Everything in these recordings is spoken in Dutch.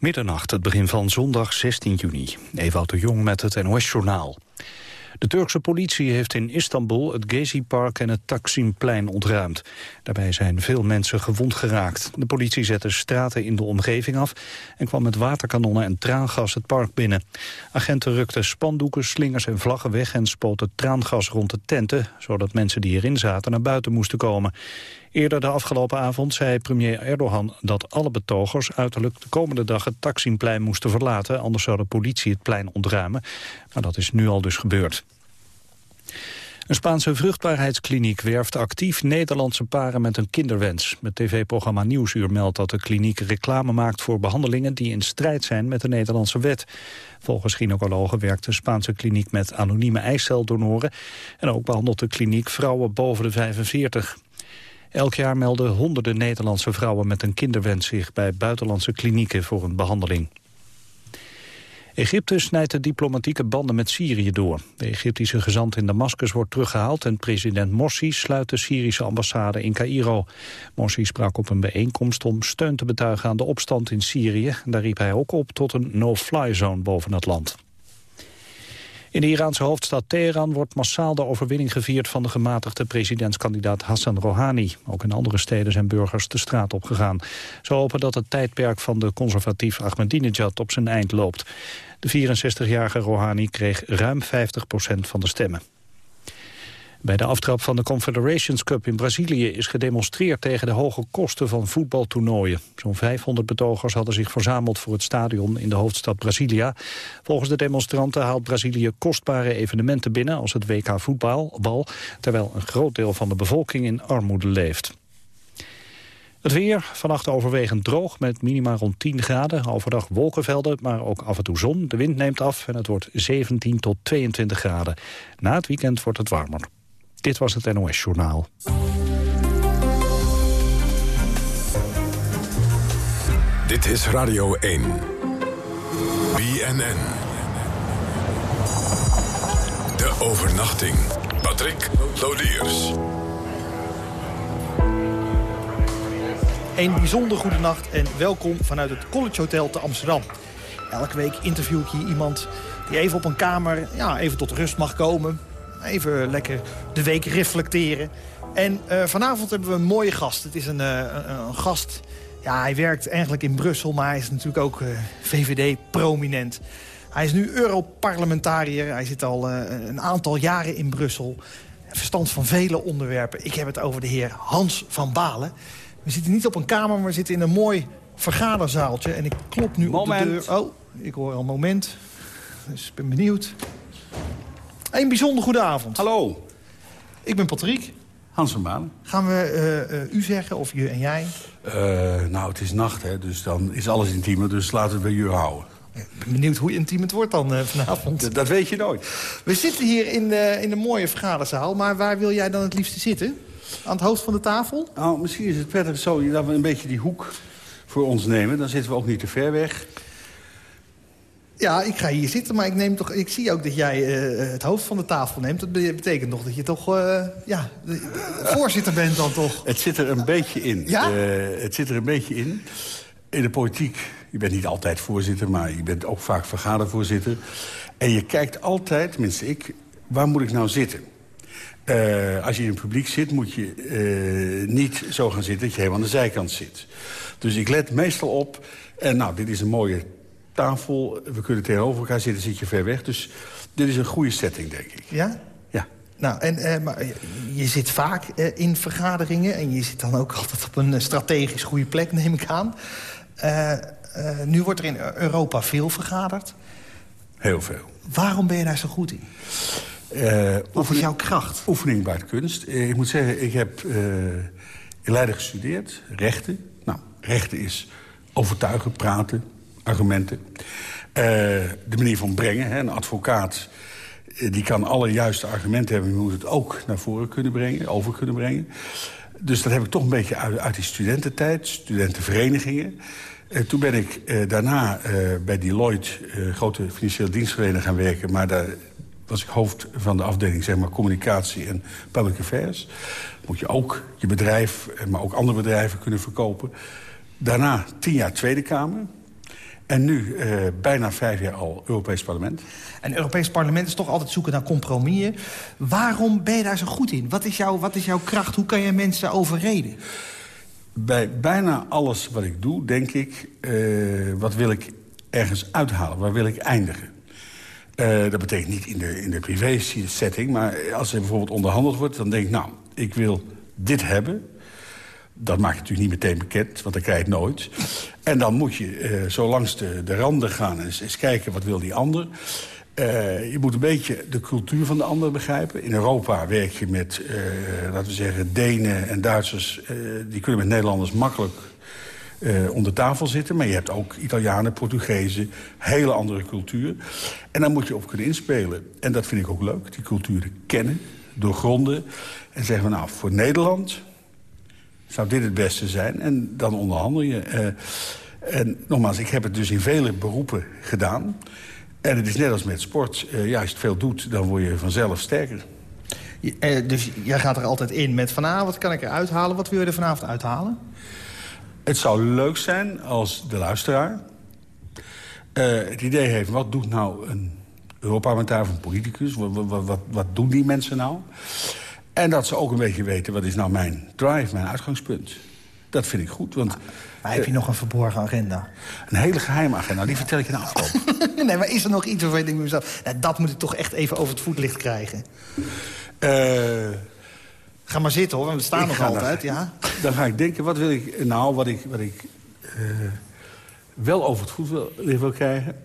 Middernacht, het begin van zondag 16 juni. Ewout de Jong met het NOS-journaal. De Turkse politie heeft in Istanbul het Gezi-park en het Taksimplein ontruimd. Daarbij zijn veel mensen gewond geraakt. De politie zette straten in de omgeving af en kwam met waterkanonnen en traangas het park binnen. Agenten rukten spandoeken, slingers en vlaggen weg en spoten traangas rond de tenten, zodat mensen die erin zaten naar buiten moesten komen. Eerder de afgelopen avond zei premier Erdogan dat alle betogers uiterlijk de komende dag het Taksimplein moesten verlaten, anders zou de politie het plein ontruimen. Maar dat is nu al dus gebeurd. Een Spaanse vruchtbaarheidskliniek werft actief Nederlandse paren met een kinderwens. Het tv-programma Nieuwsuur meldt dat de kliniek reclame maakt voor behandelingen die in strijd zijn met de Nederlandse wet. Volgens gynaecologen werkt de Spaanse kliniek met anonieme eiceldonoren en ook behandelt de kliniek vrouwen boven de 45. Elk jaar melden honderden Nederlandse vrouwen met een kinderwens zich bij buitenlandse klinieken voor een behandeling. Egypte snijdt de diplomatieke banden met Syrië door. De Egyptische gezant in Damascus wordt teruggehaald... en president Morsi sluit de Syrische ambassade in Cairo. Morsi sprak op een bijeenkomst om steun te betuigen aan de opstand in Syrië. Daar riep hij ook op tot een no-fly zone boven het land. In de Iraanse hoofdstad Teheran wordt massaal de overwinning gevierd van de gematigde presidentskandidaat Hassan Rouhani. Ook in andere steden zijn burgers de straat opgegaan. Ze hopen dat het tijdperk van de conservatief Ahmadinejad op zijn eind loopt. De 64-jarige Rouhani kreeg ruim 50% van de stemmen. Bij de aftrap van de Confederations Cup in Brazilië is gedemonstreerd tegen de hoge kosten van voetbaltoernooien. Zo'n 500 betogers hadden zich verzameld voor het stadion in de hoofdstad Brasilia. Volgens de demonstranten haalt Brazilië kostbare evenementen binnen als het WK voetbal, terwijl een groot deel van de bevolking in armoede leeft. Het weer, vannacht overwegend droog met minima rond 10 graden. Overdag wolkenvelden, maar ook af en toe zon. De wind neemt af en het wordt 17 tot 22 graden. Na het weekend wordt het warmer. Dit was het NOS Journaal. Dit is Radio 1. BNN. De overnachting. Patrick Lodiers. Een bijzonder goede nacht en welkom vanuit het College Hotel te Amsterdam. Elke week interview ik hier iemand die even op een kamer ja, even tot rust mag komen. Even lekker de week reflecteren. En uh, vanavond hebben we een mooie gast. Het is een, uh, een, gast, ja, hij werkt eigenlijk in Brussel... maar hij is natuurlijk ook uh, VVD-prominent. Hij is nu Europarlementariër. Hij zit al een aantal jaren in Brussel. Verstand van vele onderwerpen. Ik heb het over de heer Hans van Balen. We zitten niet op een kamer, maar we zitten in een mooi vergaderzaaltje. En ik klop nu op de deur. Oh, ik hoor al een moment. Dus ik ben benieuwd. Een bijzonder goede avond. Hallo. Ik ben Patrick. Hans van Balen. Gaan we uh, uh, u zeggen of je en jij? Uh, nou, het is nacht, hè, dus dan is alles intiemer. Dus laten we het bij u houden. Ik ben benieuwd hoe intiem het wordt dan vanavond. Dat, dat, weet je nooit. We zitten hier in, in de mooie vergaderzaal. Maar waar wil jij dan het liefste zitten? Aan het hoofd van de tafel? Nou, misschien is het prettig zo dat we een beetje die hoek voor ons nemen. Dan zitten we ook niet te ver weg. Ja, ik ga hier zitten, maar ik, neem toch, ik zie ook dat jij uh, het hoofd van de tafel neemt. Dat betekent nog dat je toch uh, ja, voorzitter bent dan toch? Het zit er een beetje in. Ja? Uh, het zit er een beetje in. In de politiek, je bent niet altijd voorzitter... maar je bent ook vaak vergadervoorzitter. En je kijkt altijd, tenminste ik, waar moet ik nou zitten? Uh, als je in het publiek zit, moet je uh, niet zo gaan zitten dat je helemaal aan de zijkant zit. Dus ik let meestal op, en nou, dit is een mooie tafel. We kunnen tegenover elkaar zitten, zit je ver weg. Dus dit is een goede setting, denk ik. Ja? Ja. Nou, en, uh, maar je zit vaak in vergaderingen... en je zit dan ook altijd op een strategisch goede plek, neem ik aan. nu wordt er in Europa veel vergaderd. Heel veel. Waarom ben je daar zo goed in? Wat is jouw kracht? Oefening baart kunst. Ik moet zeggen, ik heb in Leiden gestudeerd, rechten. Nou, rechten is overtuigen, praten, argumenten. de manier van brengen, hè, een advocaat... die kan alle juiste argumenten hebben... maar moet het ook naar voren kunnen brengen, over kunnen brengen. Dus dat heb ik toch een beetje uit, uit die studententijd, studentenverenigingen... toen ben ik daarna bij Deloitte, grote financiële dienstverlener, gaan werken. Maar daar was ik hoofd van de afdeling zeg maar, communicatie en public affairs. Moet je ook je bedrijf, maar ook andere bedrijven kunnen verkopen. Daarna tien jaar Tweede Kamer. En nu uh, bijna vijf jaar al Europees Parlement. En Europees Parlement is toch altijd zoeken naar compromissen. Waarom ben je daar zo goed in? Wat is, jouw, wat is jouw kracht? Hoe kan je mensen overreden? Bij bijna alles wat ik doe, denk ik... Uh, wat wil ik ergens uithalen? Waar wil ik eindigen? Uh, dat betekent niet in de, in de privé-setting, maar als er bijvoorbeeld onderhandeld wordt... dan denk ik, nou, ik wil dit hebben dat maak je natuurlijk niet meteen bekend, want dat krijg je nooit. En dan moet je uh, zo langs de, de randen gaan en eens, kijken wat wil die ander. Uh, je moet een beetje de cultuur van de ander begrijpen. In Europa werk je met, uh, laten we zeggen, Denen en Duitsers... die kunnen met Nederlanders makkelijk om de tafel zitten. Maar je hebt ook Italianen, Portugezen, hele andere cultuur. En daar moet je op kunnen inspelen. En dat vind ik ook leuk, die culturen kennen, doorgronden. En zeggen we, nou, voor Nederland zou dit het beste zijn? En dan onderhandel je. Uh, en nogmaals, ik heb het dus in vele beroepen gedaan. En het is net als met sport. Uh, ja, als je het veel doet, dan word je vanzelf sterker. Je, uh, dus jij gaat er altijd in met vanavond kan ik eruit halen. Wat wil je er vanavond uithalen? Het zou leuk zijn als de luisteraar het idee heeft... wat doet nou een Europarlementariër of een politicus? Wat, wat, wat, wat doen die mensen nou? En dat ze ook een beetje weten, wat is nou mijn drive, mijn uitgangspunt. Dat vind ik goed, want... Maar heb je nog een verborgen agenda? Een hele geheime agenda, die vertel ik je na afloop. nee, maar is er nog iets waarvan je denkt mezelf... Nou, dat moet ik toch echt even over het voetlicht krijgen? Uh, ga maar zitten, hoor, we staan nog altijd, dan, ja. Dan ga ik denken, wat wil ik... Nou, wat ik, wat ik uh, wel over het voetlicht wil krijgen...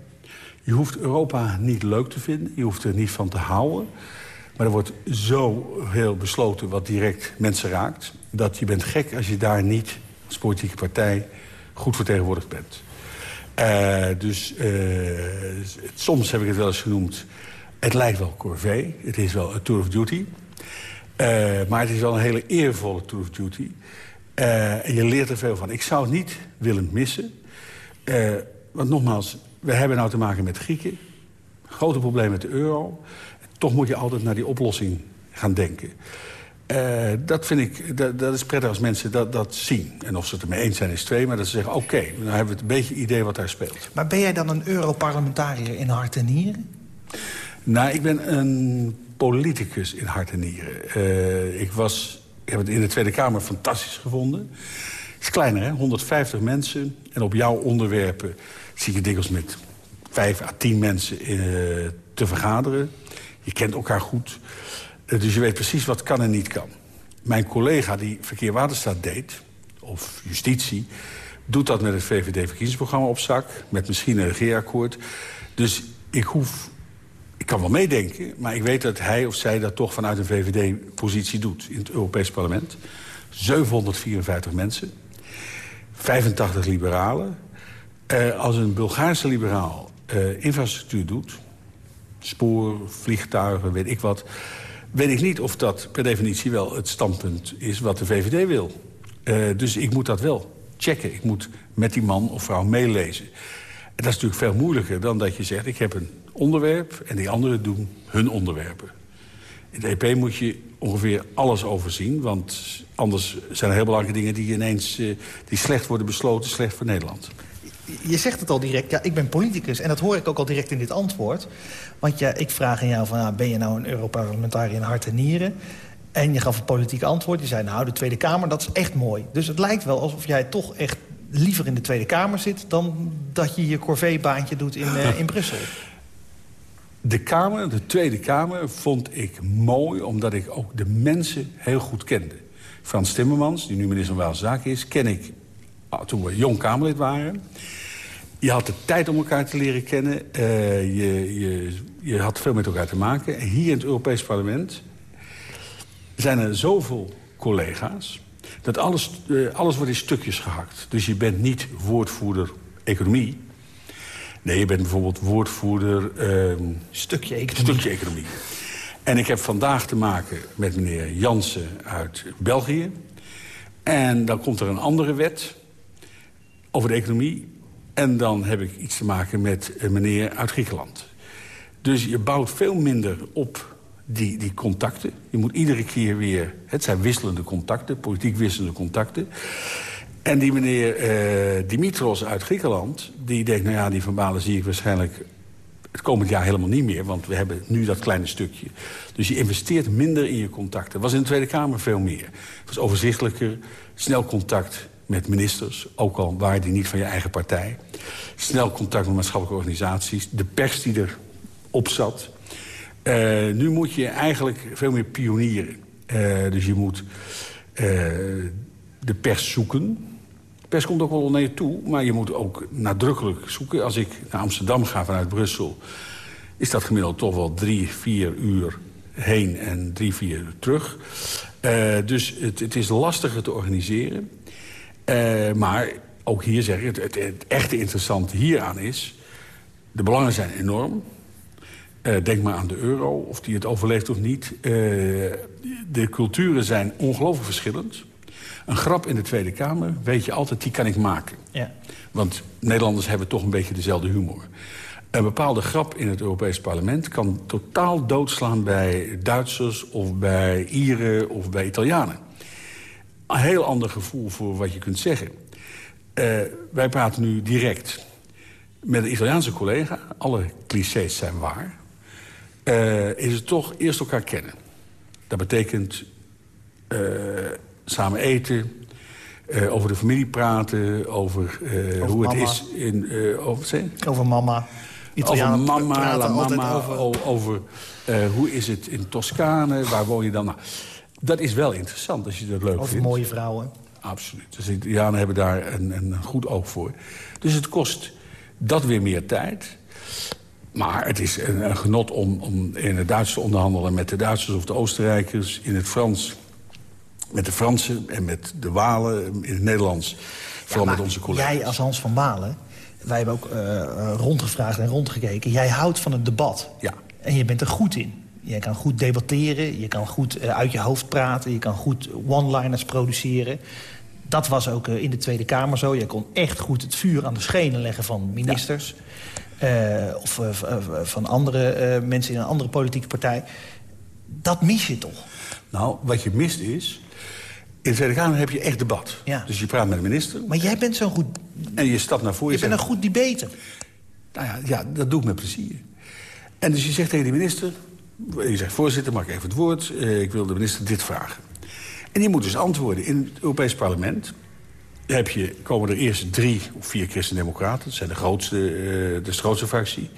Je hoeft Europa niet leuk te vinden. Je hoeft er niet van te houden. Maar er wordt zo heel besloten wat direct mensen raakt... dat je bent gek als je daar niet als politieke partij goed vertegenwoordigd bent. Uh, dus uh, soms heb ik het wel eens genoemd... het lijkt wel corvée, het is wel een tour of duty... Uh, maar het is wel een hele eervolle tour of duty. en je leert er veel van. Ik zou het niet willen missen. want nogmaals, we hebben nou te maken met Grieken. Grote probleem met de euro toch moet je altijd naar die oplossing gaan denken. Uh, dat vind ik, dat, dat, is prettig als mensen dat, dat zien. En of ze het ermee eens zijn is twee, maar dat ze zeggen... oké, okay, dan hebben we een beetje idee wat daar speelt. Maar ben jij dan een Europarlementariër in hart en nieren? Nou, ik ben een politicus in hart en nieren. Uh, ik, was, ik heb het in de Tweede Kamer fantastisch gevonden. Het is kleiner, hè? 150 mensen. En op jouw onderwerpen zie je dikwijls met vijf à tien mensen uh, te vergaderen. Je kent elkaar goed. Uh, dus je weet precies wat kan en niet kan. Mijn collega die Verkeer Waterstaat deed, of justitie... doet dat met het VVD-verkiezingsprogramma op zak... met misschien een regeerakkoord. Dus ik hoef... Ik kan wel meedenken, maar ik weet dat hij of zij dat toch vanuit een VVD-positie doet in het Europees Parlement. 754 mensen, 85 liberalen. Uh, als een Bulgaarse liberaal uh, infrastructuur doet spoor, vliegtuigen, weet ik wat... weet ik niet of dat per definitie wel het standpunt is wat de VVD wil. Uh, dus ik moet dat wel checken. Ik moet met die man of vrouw meelezen. En dat is natuurlijk veel moeilijker dan dat je zegt... ik heb een onderwerp en die anderen doen hun onderwerpen. In de EP moet je ongeveer alles overzien. Want anders zijn er heel belangrijke dingen die ineens uh, die slecht worden besloten... slecht voor Nederland je zegt het al direct, ja, ik ben politicus. En dat hoor ik ook al direct in dit antwoord. Want ja, ik vraag aan jou, van, ja, ben je nou een Europarlementariër in hart en nieren? En je gaf een politiek antwoord. Je zei, nou, de Tweede Kamer, dat is echt mooi. Dus het lijkt wel alsof jij toch echt liever in de Tweede Kamer zit... dan dat je je corvée-baantje doet in, uh, in Brussel. De Kamer, de Tweede Kamer, vond ik mooi... omdat ik ook de mensen heel goed kende. Frans Timmermans, die nu minister van Zaken is... ken ik Ah, toen we jong Kamerlid waren. Je had de tijd om elkaar te leren kennen. Uh, je, je, je had veel met elkaar te maken. En hier in het Europees Parlement zijn er zoveel collega's... dat alles, uh, alles wordt in stukjes gehakt. Dus je bent niet woordvoerder economie. Nee, je bent bijvoorbeeld woordvoerder... Uh, stukje economie. Stukje economie. En ik heb vandaag te maken met meneer Jansen uit België. En dan komt er een andere wet over de economie. En dan heb ik iets te maken met een meneer uit Griekenland. Dus je bouwt veel minder op die, die contacten. Je moet iedere keer weer... Het zijn wisselende contacten, politiek wisselende contacten. En die meneer uh, Dimitros uit Griekenland... die denkt, nou ja, die Van Balen zie ik waarschijnlijk het komend jaar helemaal niet meer. Want we hebben nu dat kleine stukje. Dus je investeert minder in je contacten. was in de Tweede Kamer veel meer. Het was overzichtelijker, snel contact met ministers. Ook al waren die niet van je eigen partij. Snel contact met maatschappelijke organisaties. De pers die erop zat. Uh, nu moet je eigenlijk veel meer pionieren. Uh, dus je moet uh, de pers zoeken pers komt ook wel naar je toe, maar je moet ook nadrukkelijk zoeken. Als ik naar Amsterdam ga vanuit Brussel... is dat gemiddeld toch wel drie, vier uur heen en drie, vier uur terug. Dus het, het, is lastiger te organiseren. Uh, maar ook hier zeg ik, het, het, het, echte interessante hieraan is... de belangen zijn enorm. Uh, denk maar aan de euro, of die het overleeft of niet. de culturen zijn ongelooflijk verschillend... Een grap in de Tweede Kamer, weet je altijd, die kan ik maken. Ja. Want Nederlanders hebben toch een beetje dezelfde humor. Een bepaalde grap in het Europees Parlement kan totaal doodslaan bij Duitsers of bij Ieren of bij Italianen. Een heel ander gevoel voor wat je kunt zeggen. Uh, wij praten nu direct met een Italiaanse collega. Alle clichés zijn waar. Uh, is het toch eerst elkaar kennen. Dat betekent uh, samen eten, uh, over de familie praten, over, uh, over hoe mama. het is in... Uh, over, over mama. Over mama, la mama, over, over hoe is het in Toscane, waar woon je dan? Nou, dat is wel interessant als je dat leuk vindt. Over mooie vrouwen. Absoluut. Dus de Italianen hebben daar een, een goed oog voor. Dus het kost dat weer meer tijd. Maar het is een, een genot om, om in het Duits te onderhandelen met de Duitsers of de Oostenrijkers. In het Frans met de Fransen en met de Walen in het Nederlands. Vooral met onze collega's. Jij als Hans van Balen, wij hebben ook uh, rondgevraagd en rondgekeken. Jij houdt van het debat. Ja. En je bent er goed in. Je kan goed debatteren, je kan goed uh, uit je hoofd praten... je kan goed one-liners produceren. Dat was ook uh, in de Tweede Kamer zo. Je kon echt goed het vuur aan de schenen leggen van ministers... Ja. of van andere mensen in een andere politieke partij. Dat mis je toch? Nou, wat je mist is in de Tweede Kamer heb je echt debat. Ja. Dus je praat met de minister. Maar jij bent zo'n goed... En je stapt naar voren. Je, je bent een goed debater. Nou ja, ja, dat doe ik met plezier. En dus je zegt tegen de minister... Je zegt, voorzitter, mag ik even het woord? Uh, ik wil de minister dit vragen. En die moet dus antwoorden. In het Europees Parlement heb je, komen er eerst drie of vier christendemocraten. Dat zijn de grootste, uh, de grootste fractie.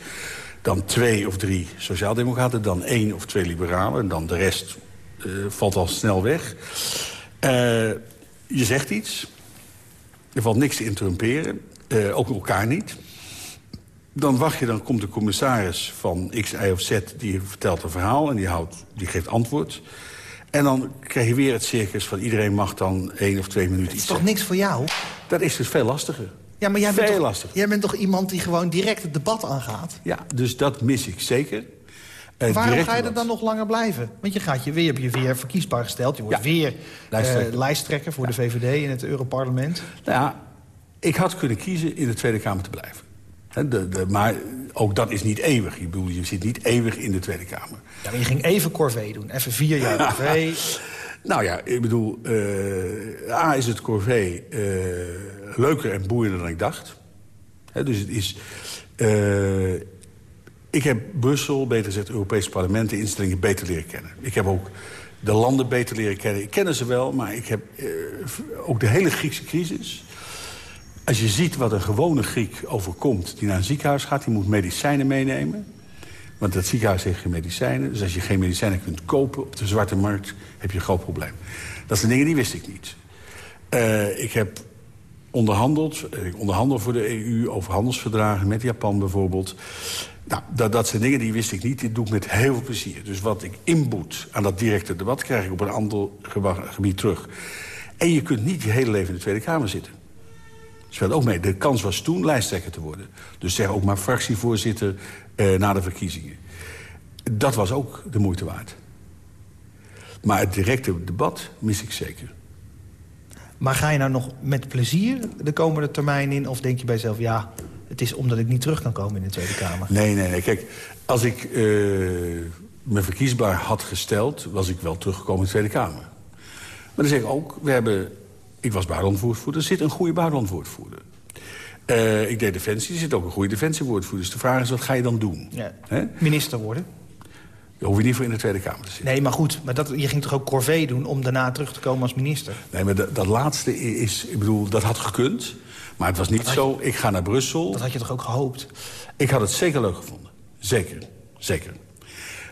Dan twee of drie sociaaldemocraten. Dan één of twee liberalen. En dan de rest uh, valt al snel weg. Je zegt iets. Er valt niks te interrumperen. Ook elkaar niet. Dan wacht je, dan komt de commissaris van X, Y of Z... die vertelt een verhaal en die, houdt, die geeft antwoord. En dan krijg je weer het circus van iedereen mag dan één of twee minuten iets Het is toch niks voor jou? Dat is dus veel lastiger. Ja, maar jij veel bent, toch, lastiger. jij bent toch iemand die gewoon direct het debat aangaat? Ja, dus dat mis ik zeker. Uh, Waarom ga je er dan nog langer blijven? Want je, gaat je, weer, je hebt je weer verkiesbaar gesteld. Je wordt ja. weer lijsttrekker. Uh, lijsttrekker voor ja. de VVD in het Europarlement. Nou ja, ik had kunnen kiezen in de Tweede Kamer te blijven. He, de, de, maar ook dat is niet eeuwig. Je, bedoel, je zit niet eeuwig in de Tweede Kamer. Ja, maar je ging even corvée doen. Even vier jaar corvée. nou ja, ik bedoel... Uh, A is het corvée leuker en boeiender dan ik dacht. He, dus het is... Ik heb Brussel, beter gezegd het Europese parlement... de instellingen beter leren kennen. Ik heb ook de landen beter leren kennen. Ik ken ze wel, maar ik heb ook de hele Griekse crisis. Als je ziet wat een gewone Griek overkomt die naar een ziekenhuis gaat... die moet medicijnen meenemen. Want dat ziekenhuis heeft geen medicijnen. Dus als je geen medicijnen kunt kopen op de zwarte markt... heb je een groot probleem. Dat zijn dingen die wist ik niet. Uh, ik heb onderhandeld. Ik onderhandel voor de EU over handelsverdragen met Japan bijvoorbeeld. Nou, dat, dat zijn dingen die wist ik niet. Dit doe ik met heel veel plezier. Dus wat ik inboet aan dat directe debat... krijg ik op een ander gebied terug. En je kunt niet je hele leven in de Tweede Kamer zitten. Speelt ook mee. De kans was toen lijsttrekker te worden. Dus zeg ook maar fractievoorzitter eh, na de verkiezingen. Dat was ook de moeite waard. Maar het directe debat mis ik zeker. Maar ga je nou nog met plezier de komende termijn in? Of denk je bij jezelf, ja, het is omdat ik niet terug kan komen in de Tweede Kamer? Nee, nee, nee. Kijk, als ik uh, me verkiesbaar had gesteld... was ik wel teruggekomen in de Tweede Kamer. Maar dan zeg ik ook, we hebben Ik was buitenlandwoordvoerder. Er zit een goede buitenlandwoordvoerder. Uh, ik deed defensie, er zit ook een goede defensiewoordvoerder. Dus de vraag is, wat ga je dan doen? Ja. Minister worden? Daar hoef je niet voor in de Tweede Kamer te zitten. Nee, maar goed, maar dat, je ging toch ook corvée doen... om daarna terug te komen als minister? Nee, maar dat, dat laatste is... Ik bedoel, dat had gekund. Maar het was niet zo, ik ga naar Brussel. Dat had je toch ook gehoopt? Ik had het zeker leuk gevonden. Zeker, zeker.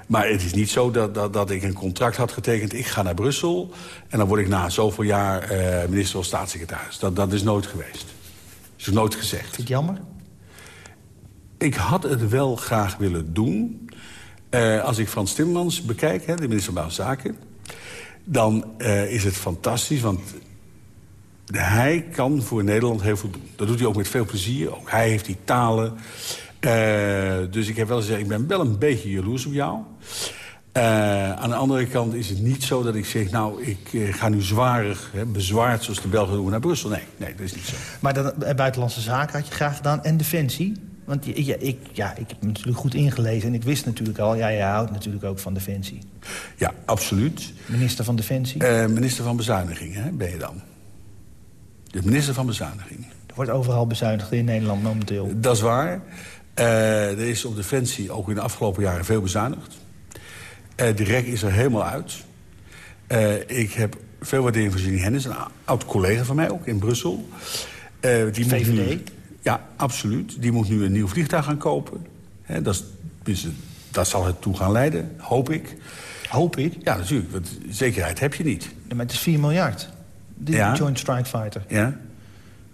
Maar het is niet zo dat, dat, dat ik een contract had getekend... ik ga naar Brussel en dan word ik na zoveel jaar eh, minister of staatssecretaris. Dat, dat is nooit geweest. Dat is nooit gezegd. Vind je het jammer? Ik had het wel graag willen doen. Uh, als ik Frans Timmermans bekijk, hè, de minister van Buitenlandse Zaken... dan uh, is het fantastisch, want hij kan voor Nederland heel veel doen. Dat doet hij ook met veel plezier. Ook hij heeft die talen. Uh, dus ik heb wel gezegd, ik ben wel een beetje jaloers op jou. Uh, aan de andere kant is het niet zo dat ik zeg... nou, ik uh, ga nu zwarig, hè, bezwaard, zoals de Belgen doen, naar Brussel. Nee, nee, dat is niet zo. Maar dan, buitenlandse zaken had je graag gedaan en defensie? Want ja, ik, ja, ik heb me natuurlijk goed ingelezen en ik wist natuurlijk al... ja, je houdt natuurlijk ook van defensie. Ja, absoluut. Minister van Defensie? minister van Bezuinigingen hè, ben je dan. De minister van Bezuinigingen. Er wordt overal bezuinigd in Nederland momenteel. Dat is waar. Uh, er is op Defensie ook in de afgelopen jaren veel bezuinigd. Uh, de rek is er helemaal uit. Uh, ik heb veel waardering voor Jenny Hennis, een oud collega van mij ook in Brussel. die VVD? Moet nu, ja, absoluut. Die moet nu een nieuw vliegtuig gaan kopen. dat, is, dat zal het toe gaan leiden, hoop ik. Hoop ik? Ja, natuurlijk, want zekerheid heb je niet. Ja, maar het is 4 miljard, de Joint Strike Fighter. Ja.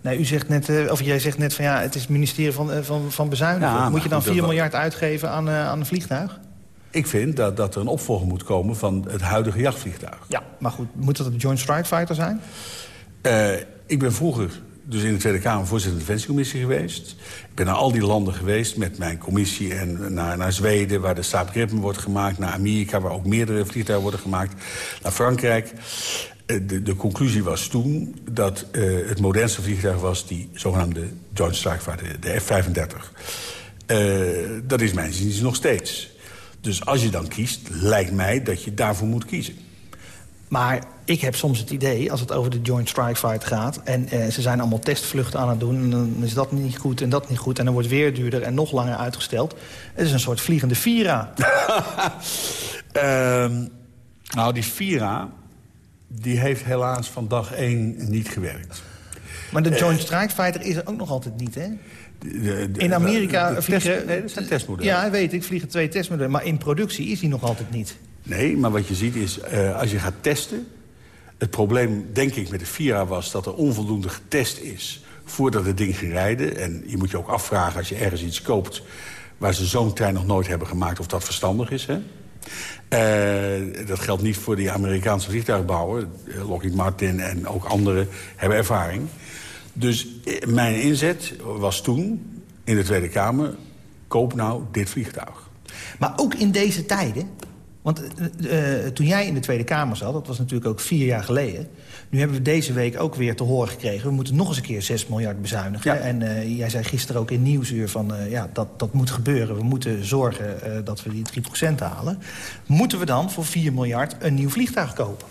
Nee, u zegt net, uh, of jij zegt net van ja, het is het ministerie van, uh, van, van Bezuinigen. moet je dan 4 miljard uitgeven aan, uh, aan een vliegtuig? Ik vind dat, dat er een opvolger moet komen van het huidige jachtvliegtuig. Ja, maar goed, moet dat een Joint Strike Fighter zijn? ik ben vroeger dus in de Tweede Kamer voorzitter van de Defensiecommissie geweest. Ik ben naar al die landen geweest met mijn commissie en naar, naar Zweden... waar de Saab Gripen wordt gemaakt, naar Amerika... waar ook meerdere vliegtuigen worden gemaakt, naar Frankrijk. Eh, de, de, conclusie was toen dat uh, het modernste vliegtuig was... die zogenaamde Joint Strike Fighter, de F-35. Uh, dat is mijn zin nog steeds. Dus als je dan kiest, lijkt mij dat je daarvoor moet kiezen. Maar ik heb soms het idee, als het over de Joint Strike Fighter gaat... en eh, ze zijn allemaal testvluchten aan het doen... en dan is dat niet goed en dat niet goed... en dan wordt weer duurder en nog langer uitgesteld. Het is een soort vliegende Vira. uh, nou, die Vira die heeft helaas van dag één niet gewerkt. Maar de eh, Joint Strike Fighter is er ook nog altijd niet, hè? in Amerika vliegen... nee, dat zijn testmodellen. Ja, weet ik, vliegen twee testmodellen. Maar in productie is die nog altijd niet. Nee, maar wat je ziet is, uh, als je gaat testen... Het probleem, denk ik, met de Vira was dat er onvoldoende getest is... voordat het ding ging rijden. En je moet je ook afvragen als je ergens iets koopt... waar ze zo'n trein nog nooit hebben gemaakt, of dat verstandig is. Hè? Uh, dat geldt niet voor die Amerikaanse vliegtuigbouwer. Eh, Lockheed Martin en ook anderen hebben ervaring. Dus eh, mijn inzet was toen in de Tweede Kamer... koop nou dit vliegtuig. Maar ook in deze tijden want toen jij in de Tweede Kamer zat, dat was natuurlijk ook vier jaar geleden... nu hebben we deze week ook weer te horen gekregen... we moeten nog eens een keer 6 miljard bezuinigen. En uh, jij zei gisteren ook in Nieuwsuur van, uh, ja, dat, dat moet gebeuren. We moeten zorgen dat we die 3% halen. Moeten we dan voor 4 miljard een nieuw vliegtuig kopen?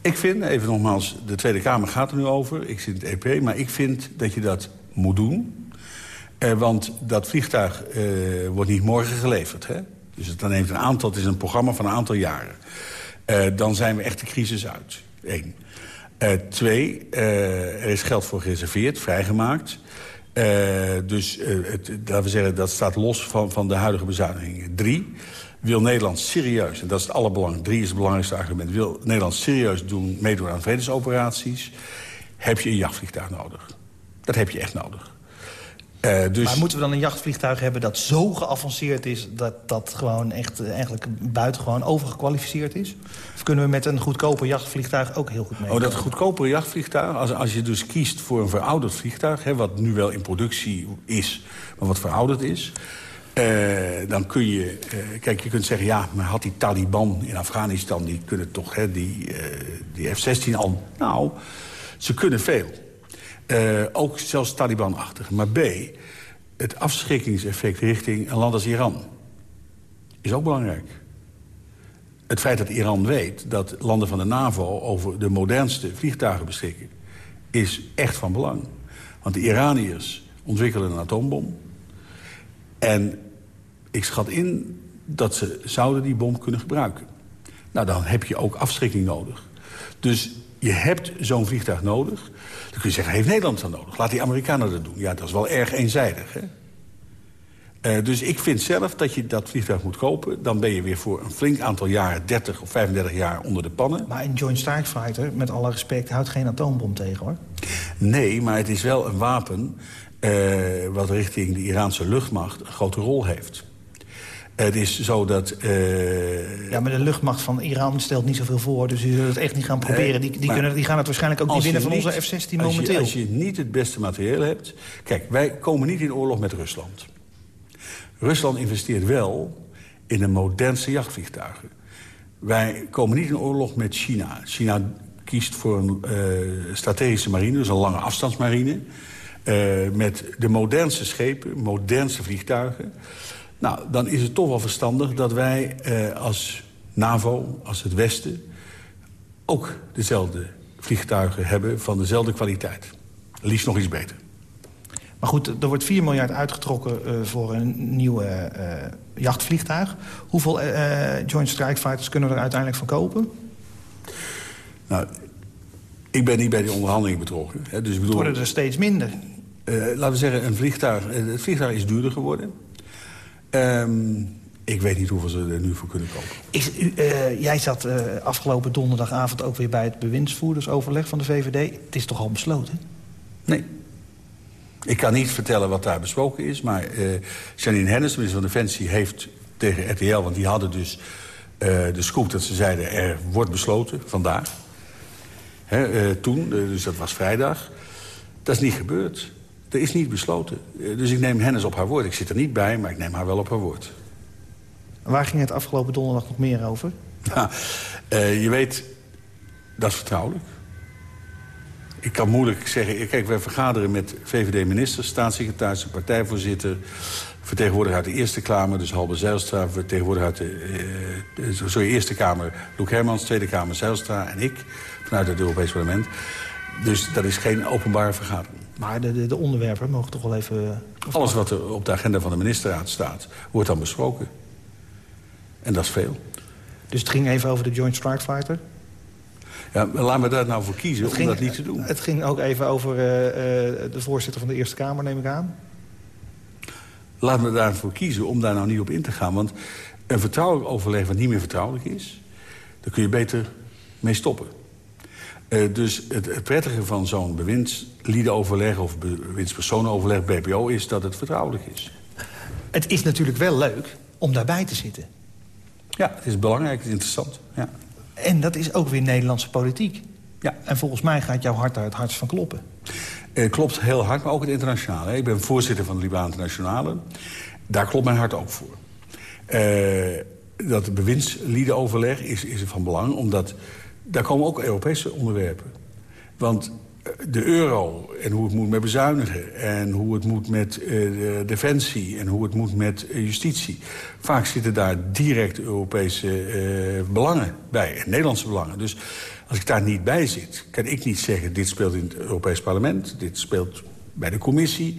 Ik vind, even nogmaals, de Tweede Kamer gaat er nu over. Ik zit in het EP, maar ik vind dat je dat moet doen. want dat vliegtuig wordt niet morgen geleverd, hè? Dus dan neemt een aantal, het is een programma van een aantal jaren. Uh, dan zijn we echt de crisis uit. Eén. Uh, twee, uh, er is geld voor gereserveerd, vrijgemaakt. dus het, laten we zeggen, dat staat los van, van de huidige bezuinigingen. Drie, wil Nederland serieus, en dat is het allerbelang, drie is het belangrijkste argument... wil Nederland serieus doen, meedoen aan vredesoperaties... heb je een jachtvliegtuig nodig. Dat heb je echt nodig. Uh, dus... Maar moeten we dan een jachtvliegtuig hebben dat zo geavanceerd is... dat dat gewoon echt uh, eigenlijk buitengewoon overgekwalificeerd is? Of kunnen we met een goedkoper jachtvliegtuig ook heel goed mee? Oh, dat goedkopere jachtvliegtuig, als, als je dus kiest voor een verouderd vliegtuig... Hè, wat nu wel in productie is, maar wat verouderd is... Uh, dan kun je... kijk, je kunt zeggen, ja, maar had die Taliban in Afghanistan... die kunnen toch, hè, die, die F-16 al... Nou, ze kunnen veel. Uh, ook zelfs Taliban-achtig. Maar B, het afschrikkingseffect richting een land als Iran is ook belangrijk. het feit dat Iran weet dat landen van de NAVO... over de modernste vliegtuigen beschikken, is echt van belang. Want de Iraniërs ontwikkelen een atoombom. En ik schat in dat ze zouden die bom kunnen gebruiken. Nou, dan heb je ook afschrikking nodig. Dus je hebt zo'n vliegtuig nodig. Dan kun je zeggen, heeft Nederland dan nodig? Laat die Amerikanen dat doen. Ja, dat is wel erg eenzijdig, hè? Uh, dus ik vind zelf dat je dat vliegtuig moet kopen. Dan ben je weer voor een flink aantal jaren, 30 of 35 jaar, onder de pannen. Maar een Joint Strike Fighter, met alle respect, houdt geen atoombom tegen, hoor. Nee, maar het is wel een wapen... Uh, wat richting de Iraanse luchtmacht een grote rol heeft. Het is zo dat... Uh... Ja, maar de luchtmacht van Iran stelt niet zoveel voor. Dus u zult het echt niet gaan proberen. Die, die, kunnen, die gaan het waarschijnlijk ook niet winnen van onze F-16 momenteel. Als je, niet het beste materieel hebt... Kijk, wij komen niet in oorlog met Rusland. Rusland investeert wel in de modernste jachtvliegtuigen. Wij komen niet in oorlog met China. China kiest voor een uh, strategische marine, dus een lange afstandsmarine... Uh, met de modernste schepen, modernste vliegtuigen... Nou, dan is het toch wel verstandig dat wij eh, als NAVO, als het Westen... ook dezelfde vliegtuigen hebben van dezelfde kwaliteit. Liefst nog iets beter. Maar goed, er wordt 4 miljard uitgetrokken uh, voor een nieuw uh, jachtvliegtuig. Hoeveel uh, Joint Strike Fighters kunnen we er uiteindelijk van kopen? Nou, ik ben niet bij die onderhandeling betrokken. Hè, dus ik bedoel, het worden er steeds minder. laten we zeggen, een vliegtuig, het vliegtuig is duurder geworden. Um, ik weet niet hoeveel ze er nu voor kunnen kopen. Is u, uh, jij zat uh, afgelopen donderdagavond ook weer bij het bewindsvoerdersoverleg van de VVD. Het is toch al besloten? Nee. Ik kan niet vertellen wat daar besproken is. Maar uh, Janine Hennis, minister van Defensie, heeft tegen RTL... want die hadden dus de scoop dat ze zeiden... er wordt besloten, vandaag. Hè, toen, dus dat was vrijdag. Dat is niet gebeurd. Er is niet besloten. Eh, dus ik neem Hennis op haar woord. Ik zit er niet bij, maar ik neem haar wel op haar woord. Waar ging het afgelopen donderdag nog meer over? Uh, je weet, dat is vertrouwelijk. Ik kan moeilijk zeggen... Kijk, wij vergaderen met VVD-ministers, staatssecretaris, partijvoorzitter... vertegenwoordiger uit de Eerste Kamer, dus Halbe Zijlstra... vertegenwoordiger uit de uh, sorry, Eerste Kamer, Loek Hermans... Tweede Kamer, Zijlstra en ik, vanuit het Europees Parlement. Dus dat is geen openbare vergadering. Maar de, de, de, onderwerpen mogen toch wel even... Alles wat er op de agenda van de ministerraad staat, wordt dan besproken. En dat is veel. Dus het ging even over de Joint Strike Fighter? Ja, laat me daar nou voor kiezen om dat niet te doen. Het ging ook even over uh, uh, de voorzitter van de Eerste Kamer, neem ik aan? Laat me daarvoor kiezen om daar nou niet op in te gaan. Want een vertrouwelijk overleg wat niet meer vertrouwelijk is... daar kun je beter mee stoppen. Uh, dus het, het, prettige van zo'n bewindsliedenoverleg... of bewindspersonenoverleg, BPO, is dat het vertrouwelijk is. Het is natuurlijk wel leuk om daarbij te zitten. Ja, het is belangrijk, het is interessant. Ja. En dat is ook weer Nederlandse politiek. Ja. En volgens mij gaat jouw hart daar het hardst van kloppen. Uh, klopt heel hard, maar ook het internationale. Ik ben voorzitter van de Libaan Internationale. Daar klopt mijn hart ook voor. Uh, dat bewindsliedenoverleg is, is van belang, omdat daar komen ook Europese onderwerpen. Want eh, de euro en hoe het moet met bezuinigen... en hoe het moet met de defensie en hoe het moet met uh, justitie. Vaak zitten daar direct Europese belangen bij, en Nederlandse belangen. Dus als ik daar niet bij zit, kan ik niet zeggen... dit speelt in het Europees Parlement, dit speelt bij de commissie.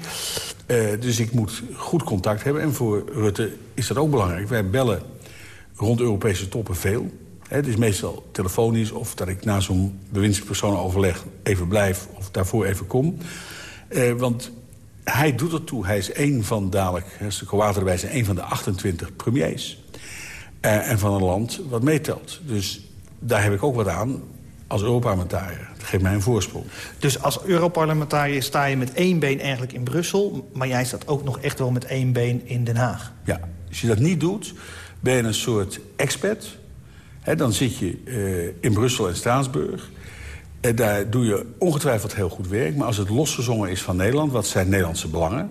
dus ik moet goed contact hebben. En voor Rutte is dat ook belangrijk. Wij bellen rond Europese toppen veel... Het is meestal telefonisch of dat ik na zo'n bewindspersonenoverleg even blijf... of daarvoor even kom. Eh, want hij doet er toe. Hij is één van dadelijk, de zijn één van de 28 premiers. Uh, en van een land wat meetelt. Dus daar heb ik ook wat aan als Europarlementariër. Dat geeft mij een voorsprong. Dus als Europarlementariër sta je met één been eigenlijk in Brussel... maar jij staat ook nog echt wel met één been in Den Haag. Ja, als je dat niet doet, ben je een soort expert dan zit je uh, in Brussel en Straatsburg. En daar doe je ongetwijfeld heel goed werk. Maar als het losgezongen is van Nederland, wat zijn Nederlandse belangen?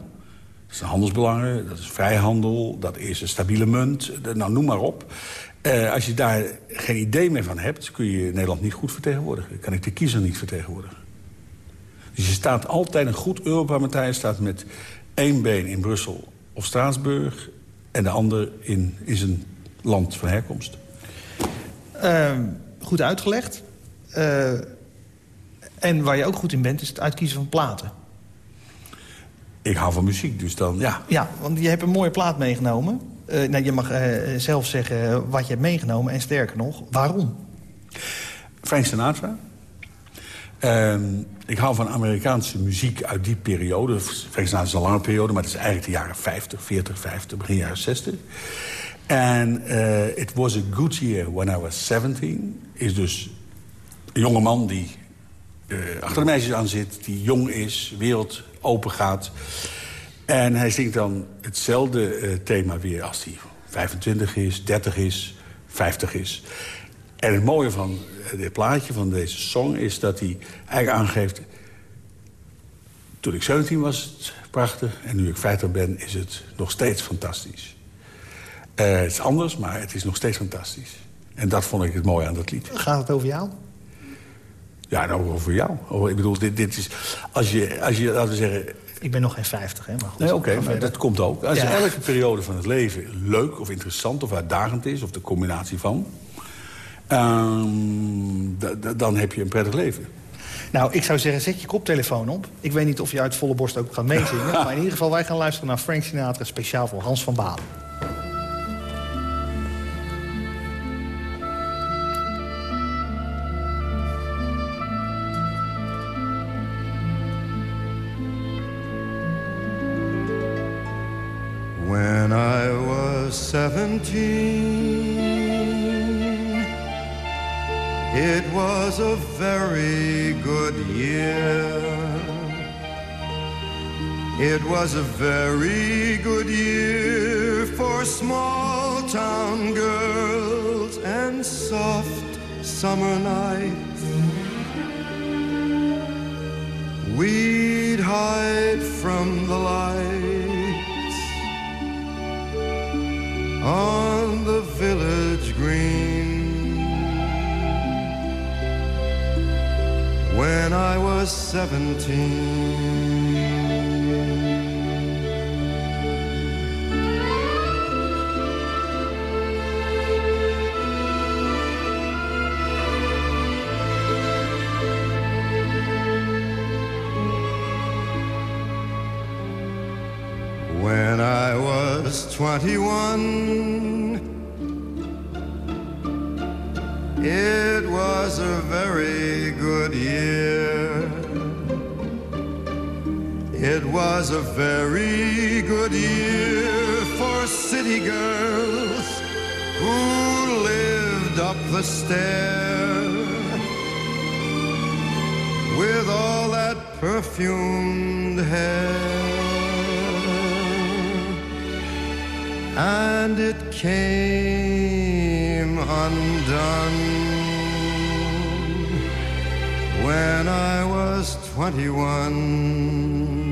Dat zijn handelsbelangen, dat is vrijhandel, dat is een stabiele munt. Nou, noem maar op. Als je daar geen idee meer van hebt, kun je Nederland niet goed vertegenwoordigen. Kan ik de kiezer niet vertegenwoordigen. Dus je staat altijd, een goed Europarlementariër staat met één been in Brussel of Straatsburg... en de ander in, in zijn land van herkomst. Ehm, goed uitgelegd. Eh, en waar je ook goed in bent, is het uitkiezen van platen. Ik hou van muziek, dus dan ja. Ja, want je hebt een mooie plaat meegenomen. Uh, nou, je mag uh, zelf zeggen wat je hebt meegenomen. En sterker nog, waarom? Frank Sinatra. Uh, ik hou van Amerikaanse muziek uit die periode. Frank Sinatra is een lange periode, maar het is eigenlijk de jaren 50, 40, 50, begin jaren 60. En uh, It Was a Good Year When I Was 17 is dus een jonge man die uh, achter de meisjes aan zit... die jong is, wereld open gaat. En hij zingt dan hetzelfde uh, thema weer als hij 25 is, 30 is, 50 is. En het mooie van dit plaatje, van deze song... is dat hij eigenlijk aangeeft... toen ik 17 was, het prachtig. En nu ik 50 ben, is het nog steeds fantastisch. Uh, het is anders, maar het is nog steeds fantastisch. En dat vond ik het mooie aan dat lied. Gaat het over jou? Ja, nou, over jou. Ik bedoel, dit, dit is... Als je, als je, laten we zeggen... Ik ben nog geen 50, hè? Maar goed. Nee, oké, okay, dat komt ook. Als ja. elke periode van het leven leuk of interessant of uitdagend is... of de combinatie van... Um, dan heb je een prettig leven. Nou, ik zou zeggen, zet je koptelefoon op. Ik weet niet of je uit volle borst ook gaat meezingen. maar in ieder geval, wij gaan luisteren naar Frank Sinatra... speciaal voor Hans van Balen. Was a very good year for small town girls and soft summer nights. We'd hide from the lights on the village green. When I was seventeen. The stair with all that perfumed hair. and it came undone when I was 21.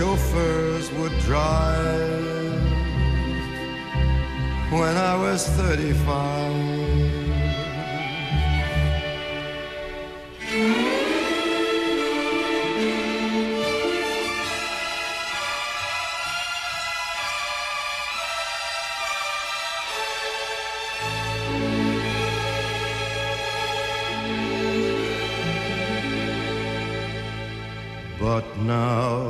chauffeurs would drive when I was 35. But now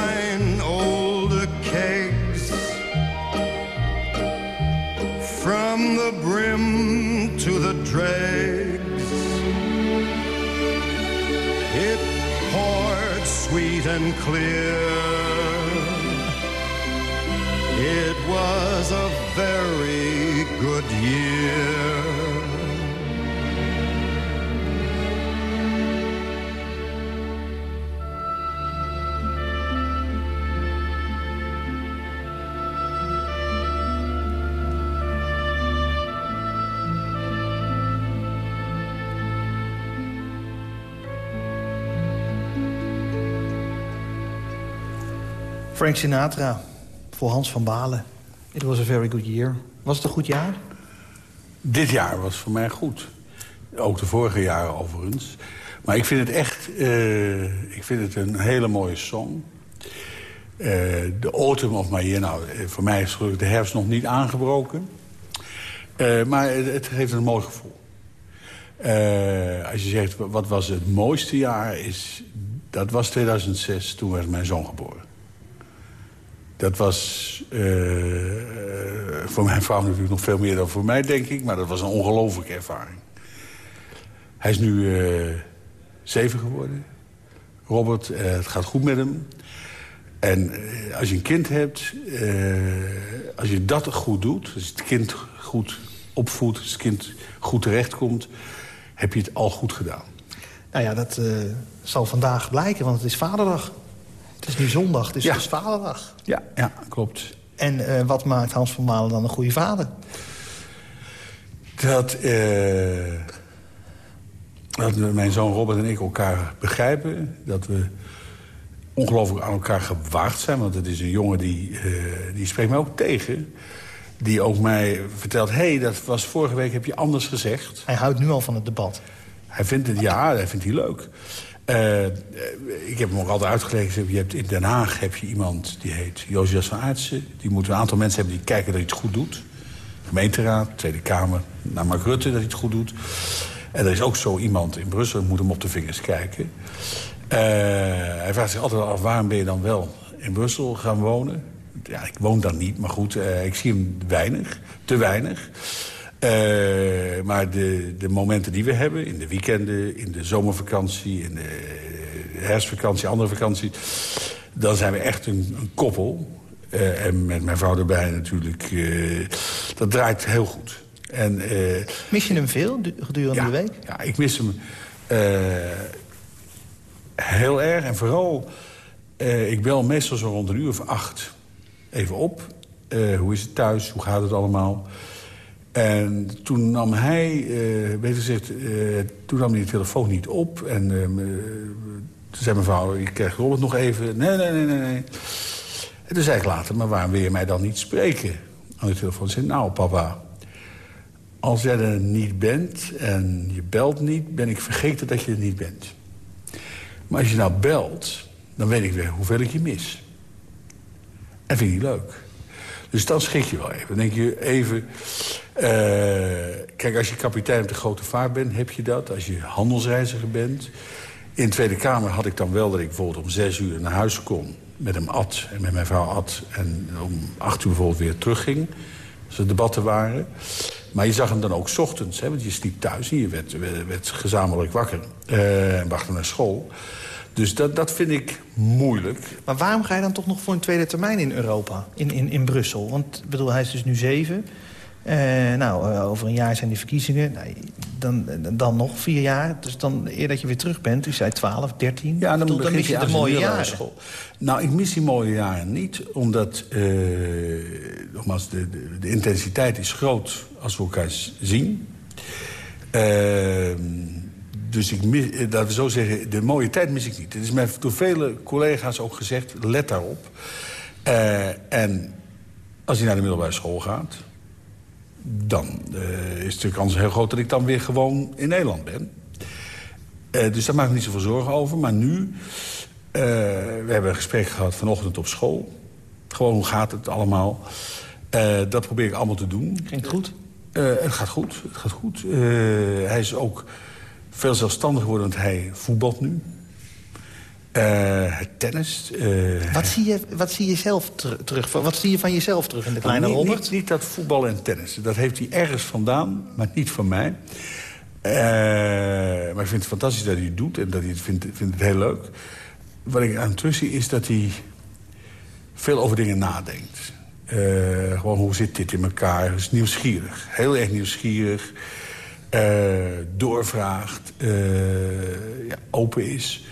From the brim to the dregs. It poured sweet and clear. It was a very good year. Frank Sinatra voor Hans van Balen. It was a very good year. Was het een goed jaar? Dit jaar was voor mij goed. Ook de vorige jaren overigens. Maar ik vind het echt uh, ik vind het een hele mooie song. Uh, de Autumn of My Year. Nou, voor mij is gelukkig de herfst nog niet aangebroken. Uh, maar het, het, geeft een mooi gevoel. als je zegt, wat was het mooiste jaar? Is, dat was 2006, toen werd mijn zoon geboren. Dat was uh, voor mijn vrouw natuurlijk nog veel meer dan voor mij, denk ik. Maar dat was een ongelofelijke ervaring. Hij is nu uh, zeven geworden. Robert, uh, het gaat goed met hem. En als je een kind hebt, als je dat goed doet... als je het kind goed opvoedt, als het kind goed terechtkomt... heb je het al goed gedaan. Nou ja, dat zal vandaag blijken, want het is vaderdag. Het is nu zondag, het is Ja. dus vaderdag. Ja, ja klopt. En eh, wat maakt Hans van Malen dan een goede vader? Dat, eh, dat mijn zoon Robert en ik elkaar begrijpen. Dat we ongelooflijk aan elkaar gewaagd zijn. Want het is een jongen die, eh, die spreekt mij ook tegen. Die ook mij vertelt... hé, hey, dat was vorige week, heb je anders gezegd. Hij houdt nu al van het debat. Hij vindt het, ja, hij vindt hij leuk. Eh, eh, ik heb hem ook altijd uitgelegd. Je hebt in Den Haag heb je iemand die heet Josias van Aartsen. Die moet een aantal mensen hebben die kijken dat hij het goed doet. Gemeenteraad, Tweede Kamer, naar Mark Rutte dat hij het goed doet. En er is ook zo iemand in Brussel, moet hem op de vingers kijken. Eh, hij vraagt zich altijd af, waarom ben je dan wel in Brussel gaan wonen? Ja, ik woon daar niet, maar goed, ik zie hem weinig, te weinig. Eh, maar de, de momenten die we hebben, in de weekenden, in de zomervakantie... in de herfstvakantie, andere vakantie... dan zijn we echt een, een koppel. Eh, en met mijn vrouw erbij natuurlijk. eh, dat draait heel goed. En, Mis je hem veel du- gedurende ja, de week? Ja, ik mis hem heel erg. En vooral, ik bel meestal zo rond een uur of acht even op. Hoe is het thuis? Hoe gaat het allemaal? En toen nam hij, eh beter gezegd, eh, toen nam hij de telefoon niet op. En me- toen zei mijn vrouw, ik krijg Robert nog even. Nee, nee, nee, nee, nee. En toen zei ik later, maar waarom wil je mij dan niet spreken? Aan de telefoon zei nou papa, als jij er niet bent en je belt niet... ben ik vergeten dat je er niet bent. Maar als je nou belt, dan weet ik weer hoeveel ik je mis. En vind ik leuk. Dus dan schrik je wel even. Dan denk je even... eh, kijk, als je kapitein op de grote vaart bent, heb je dat. Als je handelsreiziger bent. In de Tweede Kamer had ik dan wel dat ik bijvoorbeeld om zes uur naar huis kon... met hem at en met mijn vrouw at. En om acht uur bijvoorbeeld weer terugging. Als er debatten waren. Maar je zag hem dan ook ochtends, hè, want je sliep thuis... en je werd, gezamenlijk wakker eh, en bracht hem naar school. Dus dat, dat vind ik moeilijk. Maar waarom ga je dan toch nog voor een tweede termijn in Europa? In, in, in Brussel? Want bedoel, hij is dus nu zeven. Eh, nou, eh, over een jaar zijn die verkiezingen. Nou, dan, dan nog vier jaar. Dus dan, eer dat je weer terug bent, u zei 12, 13. Ja, dan, Bedoel, mis je de mooie jaren. school. Nou, ik mis die mooie jaren niet, omdat eh, nogmaals, de, de, de intensiteit is groot als we elkaar zien. Ehm, dus ik mis, eh, laten we zo zeggen, de mooie tijd mis ik niet. Het is mij door vele collega's ook gezegd, let daarop. Eh, en als hij naar de middelbare school gaat... dan eh, is de kans heel groot dat ik dan weer gewoon in Nederland ben. Eh, dus daar maak ik niet zoveel zorgen over. Maar nu, eh, we hebben een gesprek gehad vanochtend op school. Gewoon, hoe gaat het allemaal? Dat probeer ik allemaal te doen. Ging het goed? Het gaat goed. Het gaat goed. Hij is ook veel zelfstandiger geworden, want hij voetbalt nu. Eh, tennis. eh, Wat zie je, wat zie je zelf ter- terug? Wat zie je van jezelf terug in de kleine niet, Robert? Niet, niet dat voetbal en tennis. Dat heeft hij ergens vandaan, maar niet van mij. Eh, maar ik vind het fantastisch dat hij het doet en dat hij het vindt, vindt het heel leuk. Wat ik aan hem terug zie is dat hij veel over dingen nadenkt. Gewoon hoe zit dit in elkaar? Hij is nieuwsgierig. Heel erg nieuwsgierig. Doorvraagt. ja, open is.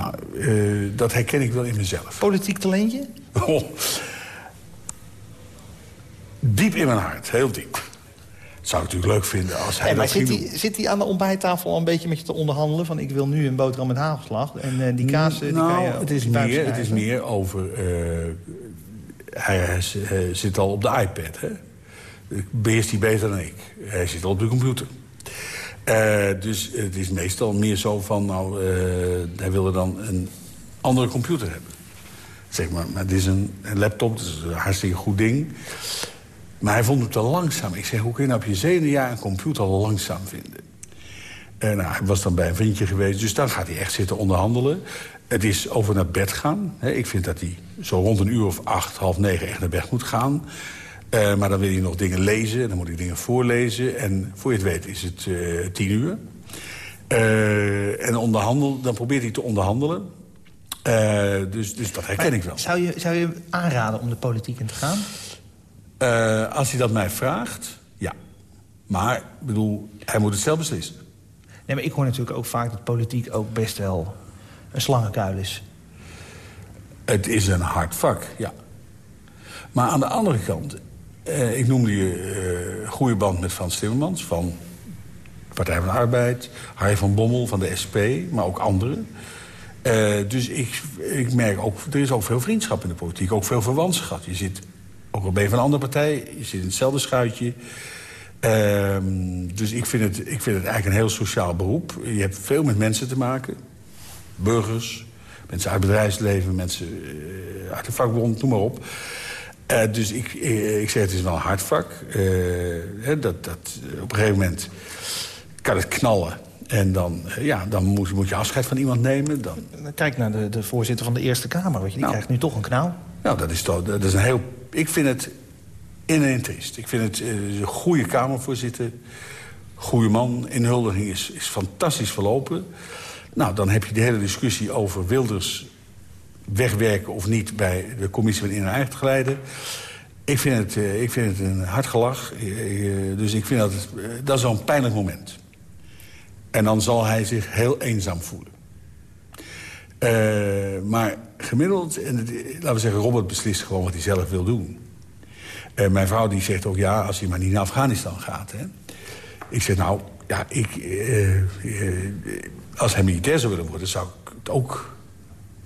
Nou, eh, dat herken ik wel in mezelf. Politiek talentje? Oh. Diep in mijn hart, heel diep. Zou ik natuurlijk leuk vinden als hij Hey, maar dat zit hij, zit hij aan de ontbijttafel al een beetje met je te onderhandelen? Van ik wil nu een boterham met hagelslag. En eh, die kaas eh, die nou, kan je op het is, meer, het is meer over... hij, hij z- hij zit al op de iPad, hè? Beheerst hij beter dan ik. Hij zit al op de computer. Eh, dus het is meestal meer zo van... nou, eh, hij wilde dan een andere computer hebben. Zeg maar, maar het is een, laptop, dat is een hartstikke goed ding. Maar hij vond het te langzaam. Ik zeg, hoe kun je nou op je zevende jaar een computer langzaam vinden? En nou, hij was dan bij een vriendje geweest, dus dan gaat hij echt zitten onderhandelen. Het is over naar bed gaan. Ik vind dat hij zo rond een uur of acht, half negen echt naar bed moet gaan. Eh, maar dan wil hij nog dingen lezen en dan moet ik dingen voorlezen. En voor je het weet is het eh, tien uur. Eh, en onderhandel, dan probeert hij te onderhandelen. Dus, dus dat herken ik wel. Zou je, zou je aanraden om de politiek in te gaan? Als hij dat mij vraagt, ja. Maar, ik bedoel, hij moet het zelf beslissen. Nee, maar ik hoor natuurlijk ook vaak dat politiek ook best wel een slangenkuil is. Het is een hard vak, ja. Maar aan de andere kant, ik noemde je eh goede band met Frans Timmermans... van Partij van de Arbeid, Harry van Bommel van de SP, maar ook anderen. Eh, dus ik, ik merk ook, er is ook veel vriendschap in de politiek, ook veel verwantschap. Je zit, ook al je van een andere partij, je zit in hetzelfde schuitje... Ehm, dus ik vind, het, ik vind het eigenlijk een heel sociaal beroep. Je hebt veel met mensen te maken. Burgers, mensen uit het bedrijfsleven, mensen eh, uit de vakbond, noem maar op. Eh, dus ik, eh, ik zeg, het is wel een hard vak. Eh, hè, dat, dat, op een gegeven moment kan het knallen. En dan, ja, dan moet, moet je afscheid van iemand nemen. Dan, Kijk naar de, de voorzitter van de Eerste Kamer. Weet je, die Nou. krijgt nu toch een knauw. nou, dat is, toch, dat is een heel... Ik vind het in en in triest. Ik vind het een goede Kamervoorzitter. Goede man. Inhuldiging is, is fantastisch verlopen. Nou, dan heb je de hele discussie over Wilders wegwerken of niet... bij de commissie van In- en. Ik vind het, eh, ik vind het een hard gelach. Eh, eh, dus ik vind dat, dat zo'n pijnlijk moment. En dan zal hij zich heel eenzaam voelen. Maar gemiddeld, en laten we zeggen, Robert beslist gewoon wat hij zelf wil doen. Eh, mijn vrouw die zegt ook ja, als hij maar niet naar Afghanistan gaat. Hè. Ik zeg nou, ja, ik, als hij militair zou willen worden, zou ik het ook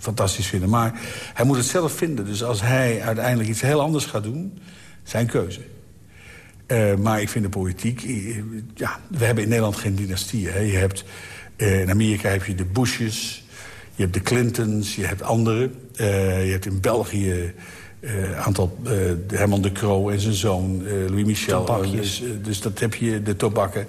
fantastisch vinden. Maar hij moet het zelf vinden. Dus als hij uiteindelijk iets heel anders gaat doen, zijn keuze. Eh, maar ik vind de politiek... eh, ja, we hebben in Nederland geen dynastieën. Hè. Je hebt, eh, in Amerika heb je de Bushes, je hebt de Clintons, je hebt anderen. Je hebt in België een aantal... Herman de Croo en zijn zoon, Louis Michel. Dus, dus dat heb je, de tobakken.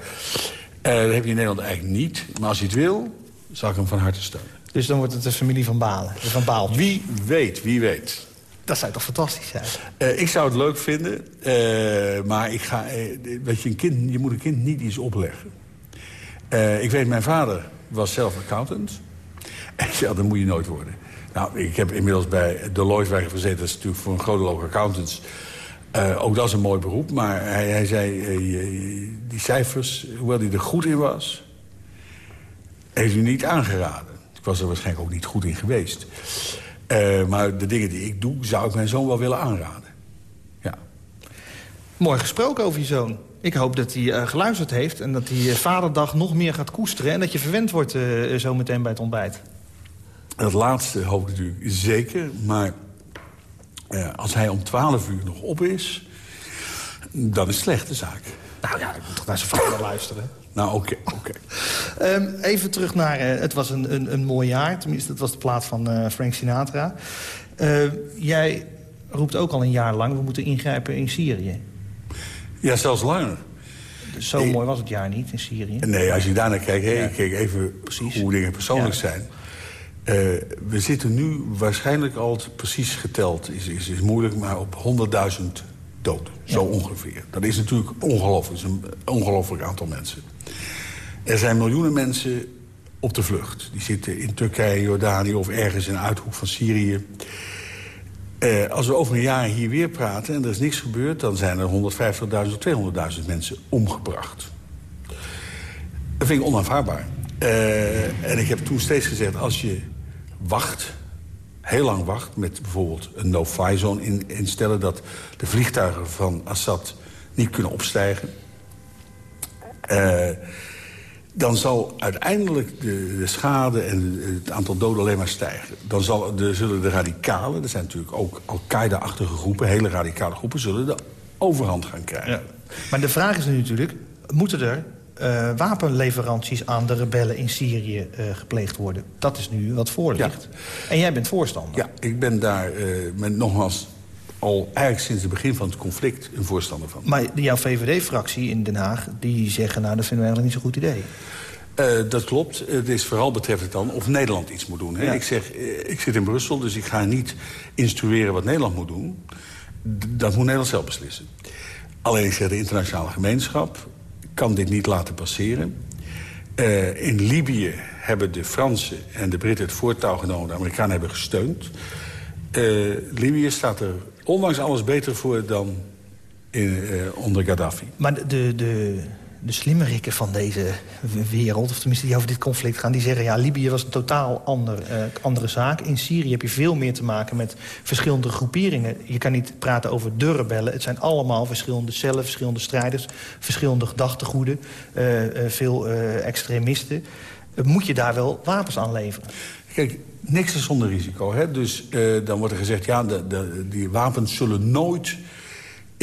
Dat heb je in Nederland eigenlijk niet. Maar als hij het wil, zal ik hem van harte steunen. Dus dan wordt het de familie van Balen. de Van Baaltjes. Wie weet, wie weet. Dat zou toch fantastisch zijn? Eh, ik zou het leuk vinden, eh, maar ik ga, eh, weet je, een kind, je moet een kind niet iets opleggen. Ik weet, mijn vader was zelf accountant. En ja, dat moet je nooit worden. Nou, ik heb inmiddels bij Deloitte ik gezeten. Dat is natuurlijk voor een grote local accountants. Ook dat is een mooi beroep. Maar hij, hij zei, die cijfers, hoewel hij er goed in was... heeft u niet aangeraden. Ik was er waarschijnlijk ook niet goed in geweest. Eh, maar de dingen die ik doe, zou ik mijn zoon wel willen aanraden. Ja. Mooi gesproken over je zoon. Ik hoop dat hij eh, geluisterd heeft en dat hij eh, vaderdag nog meer gaat koesteren... en dat je verwend wordt eh zo meteen bij het ontbijt. Dat laatste hoop ik natuurlijk zeker. Maar als hij om 12 uur nog op is, dan is het slechte zaak. Nou ja, ik moet toch naar zijn vader luisteren. Nou, oké. Ehm, even terug naar... eh, het was een, een, een mooi jaar. Tenminste, het was de plaat van eh, Frank Sinatra. Eh, jij roept ook al een jaar lang... we moeten ingrijpen in Syrië. Ja, zelfs langer. Dus zo mooi was het jaar niet in Syrië. Nee, als je daarnaar kijkt, Ja. ik kijk even Precies. hoe dingen persoonlijk Ja. zijn. Uh, we zitten nu waarschijnlijk al, precies geteld, is, is, is moeilijk... maar op 100.000 zo ongeveer. Dat is natuurlijk ongelooflijk, is een ongelooflijk aantal mensen. Er zijn miljoenen mensen op de vlucht. Die zitten in Turkije, Jordanië of ergens in een uithoek van Syrië. Uh, als we over een jaar hier weer praten en er is niks gebeurd... dan zijn er 150.000 of 200.000 mensen omgebracht. Dat vind ik onaanvaardbaar. Uh, en ik heb toen steeds gezegd, als je wacht, heel lang wacht... met bijvoorbeeld een no-fly zone in, instellen... dat de vliegtuigen van Assad niet kunnen opstijgen... Uh, dan zal uiteindelijk de, de, schade en het aantal doden alleen maar stijgen. Dan zal de, zullen de radicalen, er zijn natuurlijk ook Al-Qaeda-achtige groepen... hele radicale groepen, zullen de overhand gaan krijgen. Ja. Maar de vraag is nu natuurlijk, moeten er uh, wapenleveranties aan de rebellen in Syrië uh, gepleegd worden. Dat is nu wat voor ligt. Ja. En jij bent voorstander. Ja, ik ben daar uh, met, nogmaals al eigenlijk sinds het begin van het conflict een voorstander van. Maar jouw VVD-fractie in Den Haag, die zeggen... nou, dat vinden we eigenlijk niet zo'n goed idee. Uh, dat klopt. Het is vooral betreft het dan of Nederland iets moet doen. Hè? Ja. Ik zeg, ik zit in Brussel, dus ik ga niet instrueren wat Nederland moet doen. Dat moet Nederland zelf beslissen. Alleen ik zeg, de internationale gemeenschap kan dit niet laten passeren. Uh, in Libië hebben de Fransen en de Britten het voortouw genomen. De Amerikanen hebben gesteund. Uh, Libië staat er ondanks alles beter voor dan in, uh, onder Gaddafi. Maar de, de, de slimmerikken van deze wereld... of tenminste die over dit conflict gaan... die zeggen, ja, Libië was een totaal ander, uh, andere zaak. In Syrië heb je veel meer te maken met verschillende groeperingen. Je kan niet praten over de rebellen. Het zijn allemaal verschillende cellen, verschillende strijders... verschillende gedachtegoeden, uh, uh, veel extremisten. moet je daar wel wapens aan leveren? Kijk, niks is zonder risico. Hè? Dus dan wordt er gezegd, ja, de, de, die wapens zullen nooit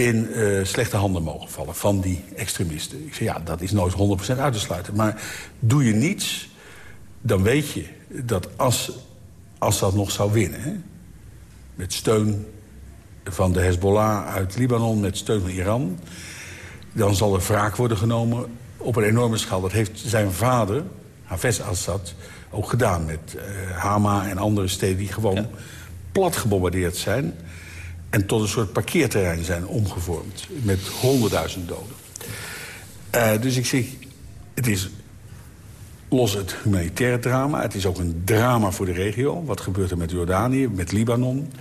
in uh, slechte handen mogen vallen van die extremisten. Ik zeg, ja, dat is nooit 100% uit te sluiten. Maar doe je niets, dan weet je dat als, als dat nog zou winnen... Hè, met steun van de Hezbollah uit Libanon, met steun van Iran... dan zal er wraak worden genomen op een enorme schaal. Dat heeft zijn vader, Hafez Assad, ook gedaan met uh, Hama en andere steden... die gewoon ja. plat gebombardeerd zijn en tot een soort parkeerterrein zijn omgevormd. Met honderdduizend doden. Uh, dus ik zeg, het is los het humanitaire drama. Het is ook een drama voor de regio. Wat gebeurt er met Jordanië, met Libanon?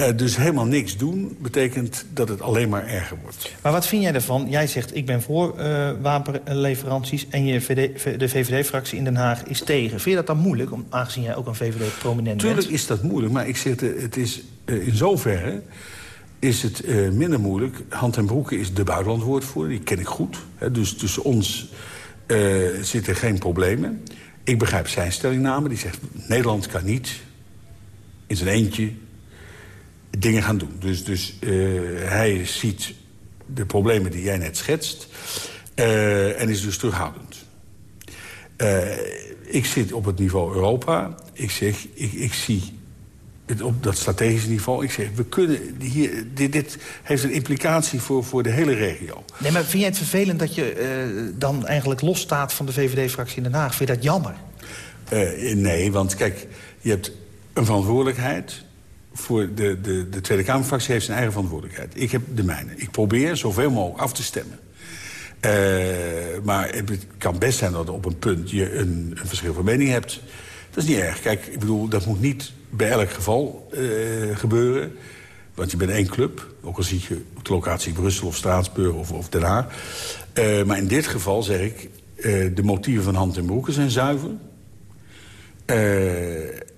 Uh, dus helemaal niks doen betekent dat het alleen maar erger wordt. Maar wat vind jij ervan? Jij zegt, ik ben voor uh, wapenleveranties... en je VD, de VVD-fractie in Den Haag is tegen. Vind je dat dan moeilijk, om, aangezien jij ook een VVD-prominent bent? Tuurlijk is dat moeilijk, maar ik zeg, het is uh, in zoverre is het minder moeilijk. Hand en Broeke is de buitenlandwoordvoerder, die ken ik goed. Hè, dus tussen ons zitten geen problemen. Ik begrijp zijn stellingname, die zegt... Nederland kan niet in zijn eentje dingen gaan doen. Dus, dus hij ziet de problemen die jij net schetst... en is dus terughoudend. ik zit op het niveau Europa. Ik zeg, ik, ik zie op dat strategische niveau. Ik zeg, we kunnen hier, dit, dit, heeft een implicatie voor, voor de hele regio. Nee, maar vind jij het vervelend dat je dan eigenlijk losstaat van de VVD-fractie in Den Haag? Vind je dat jammer? Nee, want kijk, je hebt een verantwoordelijkheid. Voor de, de, de Tweede Kamerfractie heeft zijn eigen verantwoordelijkheid. Ik heb de mijne. Ik probeer zoveel mogelijk af te stemmen. Uh, maar het kan best zijn dat op een punt je een, een verschil van mening hebt. Dat is niet erg. Kijk, ik bedoel, dat moet niet bij elk geval uh, gebeuren. Want je bent één club, ook al zie je op de locatie Brussel of Straatsburg of, of Den Haag. Uh, maar in dit geval zeg ik, de motieven van Hand en Broeken zijn zuiver.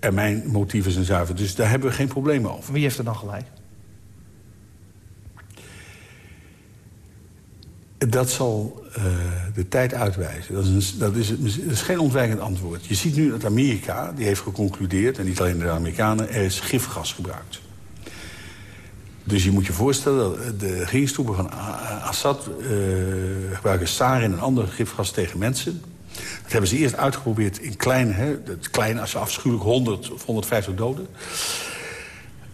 En mijn motieven zijn zuiver, dus daar hebben we geen probleem over. Wie heeft er dan gelijk? Dat zal uh, de tijd uitwijzen. Dat is, een, dat, is, dat is, geen ontwijkend antwoord. Je ziet nu dat Amerika, die heeft geconcludeerd... en niet alleen de Amerikanen, er is gifgas gebruikt. Dus je moet je voorstellen dat de regeringstroepen van Assad... Uh, gebruiken sarin en ander gifgas tegen mensen. Dat hebben ze eerst uitgeprobeerd in klein... Hè, het klein, als afschuwelijk 100 of 150 doden.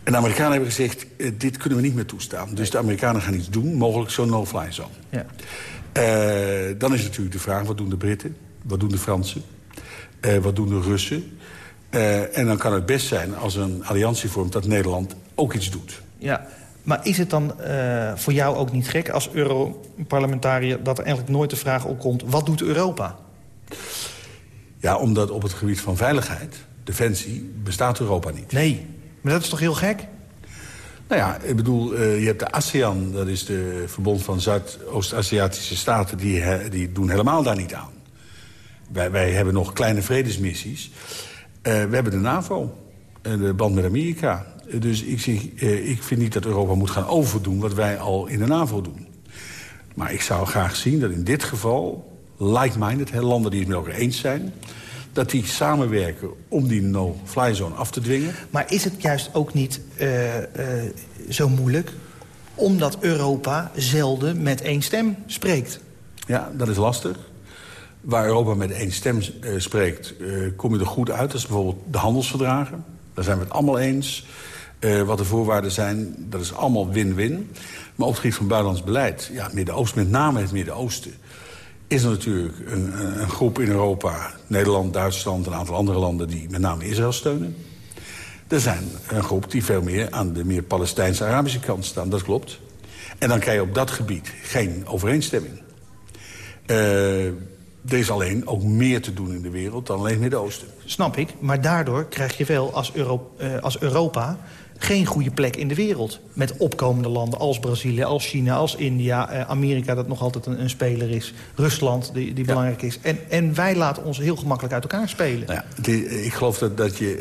En de Amerikanen hebben gezegd, uh, dit kunnen we niet meer toestaan. Dus de Amerikanen gaan iets doen, mogelijk zo'n no-fly zone. Ja. Uh, dan is natuurlijk de vraag, wat doen de Britten? Wat doen de Fransen? Uh, wat doen de Russen? En dan kan het best zijn als een alliantie vormt dat Nederland ook iets doet. Ja, maar is het dan voor jou ook niet gek als Europarlementariër... dat er eigenlijk nooit de vraag opkomt, wat doet Europa? Ja, omdat op het gebied van veiligheid, defensie, bestaat Europa niet. Nee, maar dat is toch heel gek? Nou ja, ik bedoel, uh, je hebt de ASEAN, dat is de verbond van Zuidoost-Aziatische staten... Die, die doen helemaal daar niet aan. Wij, wij hebben nog kleine vredesmissies. Uh, we hebben de NAVO, en de band met Amerika. Dus ik, uh, ik vind niet dat Europa moet gaan overdoen wat wij al in de NAVO doen. Maar ik zou graag zien dat in dit geval, like-minded, landen die het met elkaar eens zijn dat die samenwerken om die no-fly zone af te dwingen. Maar is het juist ook niet uh, uh, zo moeilijk... omdat Europa zelden met één stem spreekt? Ja, dat is lastig. Waar Europa met één stem uh, spreekt, kom je er goed uit. Dat is bijvoorbeeld de handelsverdragen. Daar zijn we het allemaal eens. wat de voorwaarden zijn, dat is allemaal win-win. Maar op het gebied van buitenlands beleid... ja, Midden-Oosten, met name het Midden-Oosten is er natuurlijk een, een, groep in Europa... Nederland, Duitsland en een aantal andere landen... die met name Israël steunen. Er zijn een groep die veel meer aan de meer Palestijnse-Arabische kant staan. Dat klopt. En dan krijg je op dat gebied geen overeenstemming. Uh, er is alleen ook meer te doen in de wereld dan alleen het Midden-Oosten. Snap ik, maar daardoor krijg je wel als, uh, als Europa geen goede plek in de wereld. Met opkomende landen als Brazilië, als China, als India... Eh, Amerika dat nog altijd een, een, speler is. Rusland die, die ja. belangrijk is. En, en wij laten ons heel gemakkelijk uit elkaar spelen. Nou ja, die, ik geloof dat, dat je,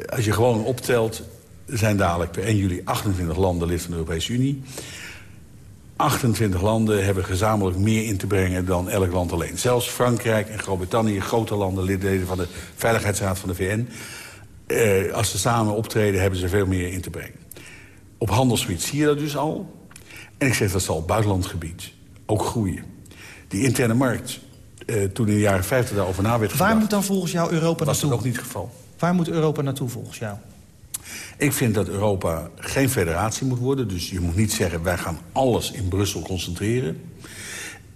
uh, als je gewoon optelt... zijn dadelijk per 1 juli 28 landen lid van de Europese Unie... 28 landen hebben gezamenlijk meer in te brengen dan elk land alleen. Zelfs Frankrijk en Groot-Brittannië, grote landen, leden van de Veiligheidsraad van de VN... Eh, als ze samen optreden, hebben ze veel meer in te brengen. Op handelsgebied zie je dat dus al. En ik zeg, dat zal op buitenlandgebied ook groeien. Die interne markt, eh, toen in de jaren 50 daarover na werd gedacht... Waar moet dan volgens jou Europa was naartoe? Was dat ook niet het geval. Waar moet Europa naartoe volgens jou? Ik vind dat Europa geen federatie moet worden. Dus je moet niet zeggen, wij gaan alles in Brussel concentreren.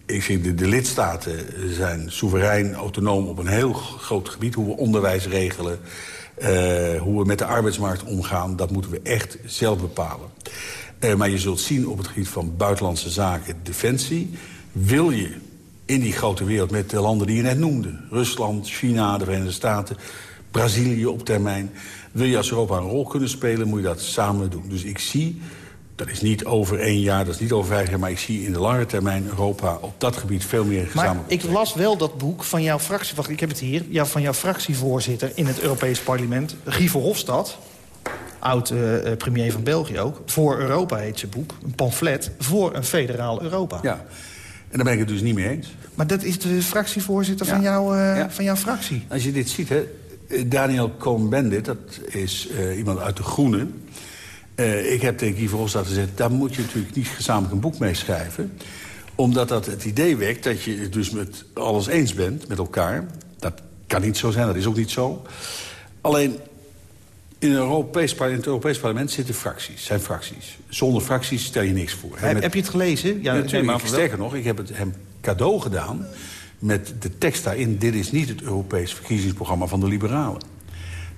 Ik vind de, de lidstaten zijn soeverein, autonoom op een heel groot gebied. Hoe we onderwijs regelen, uh, hoe we met de arbeidsmarkt omgaan, dat moeten we echt zelf bepalen. Uh, maar je zult zien op het gebied van buitenlandse zaken, defensie... wil je in die grote wereld met de landen die je net noemde... Rusland, China, de Verenigde Staten, Brazilië op termijn... wil je als Europa een rol kunnen spelen, moet je dat samen doen. Dus ik zie dat is niet over één jaar, dat is niet over vijf jaar... maar ik zie in de lange termijn Europa op dat gebied veel meer gezamenlijk... Maar ik las wel dat boek van jouw fractie... Wacht, ik heb het hier. Ja, van jouw fractievoorzitter in het Europees Parlement, Guy Verhofstadt... oud-premier uh, van België ook. Voor Europa heet zijn boek. Een pamflet voor een federaal Europa. Ja, en daar ben ik het dus niet mee eens. Maar dat is de fractievoorzitter ja. van, jou, uh, ja. van jouw fractie. Als je dit ziet, hè, Daniel Cohn-Bendit, dat is uh, iemand uit de Groenen... Uh, ik heb tegen Guy Verhofstadt gezegd... daar moet je natuurlijk niet gezamenlijk een boek mee schrijven. Omdat dat het idee wekt dat je het dus met alles eens bent met elkaar. Dat kan niet zo zijn, dat is ook niet zo. Alleen, in, Europees, in het Europees parlement zitten fracties, zijn fracties. Zonder fracties stel je niks voor. Heb, met, heb je het gelezen? Ja, natuurlijk. Nee, sterker nog, ik heb het hem cadeau gedaan... met de tekst daarin... dit is niet het Europees verkiezingsprogramma van de liberalen.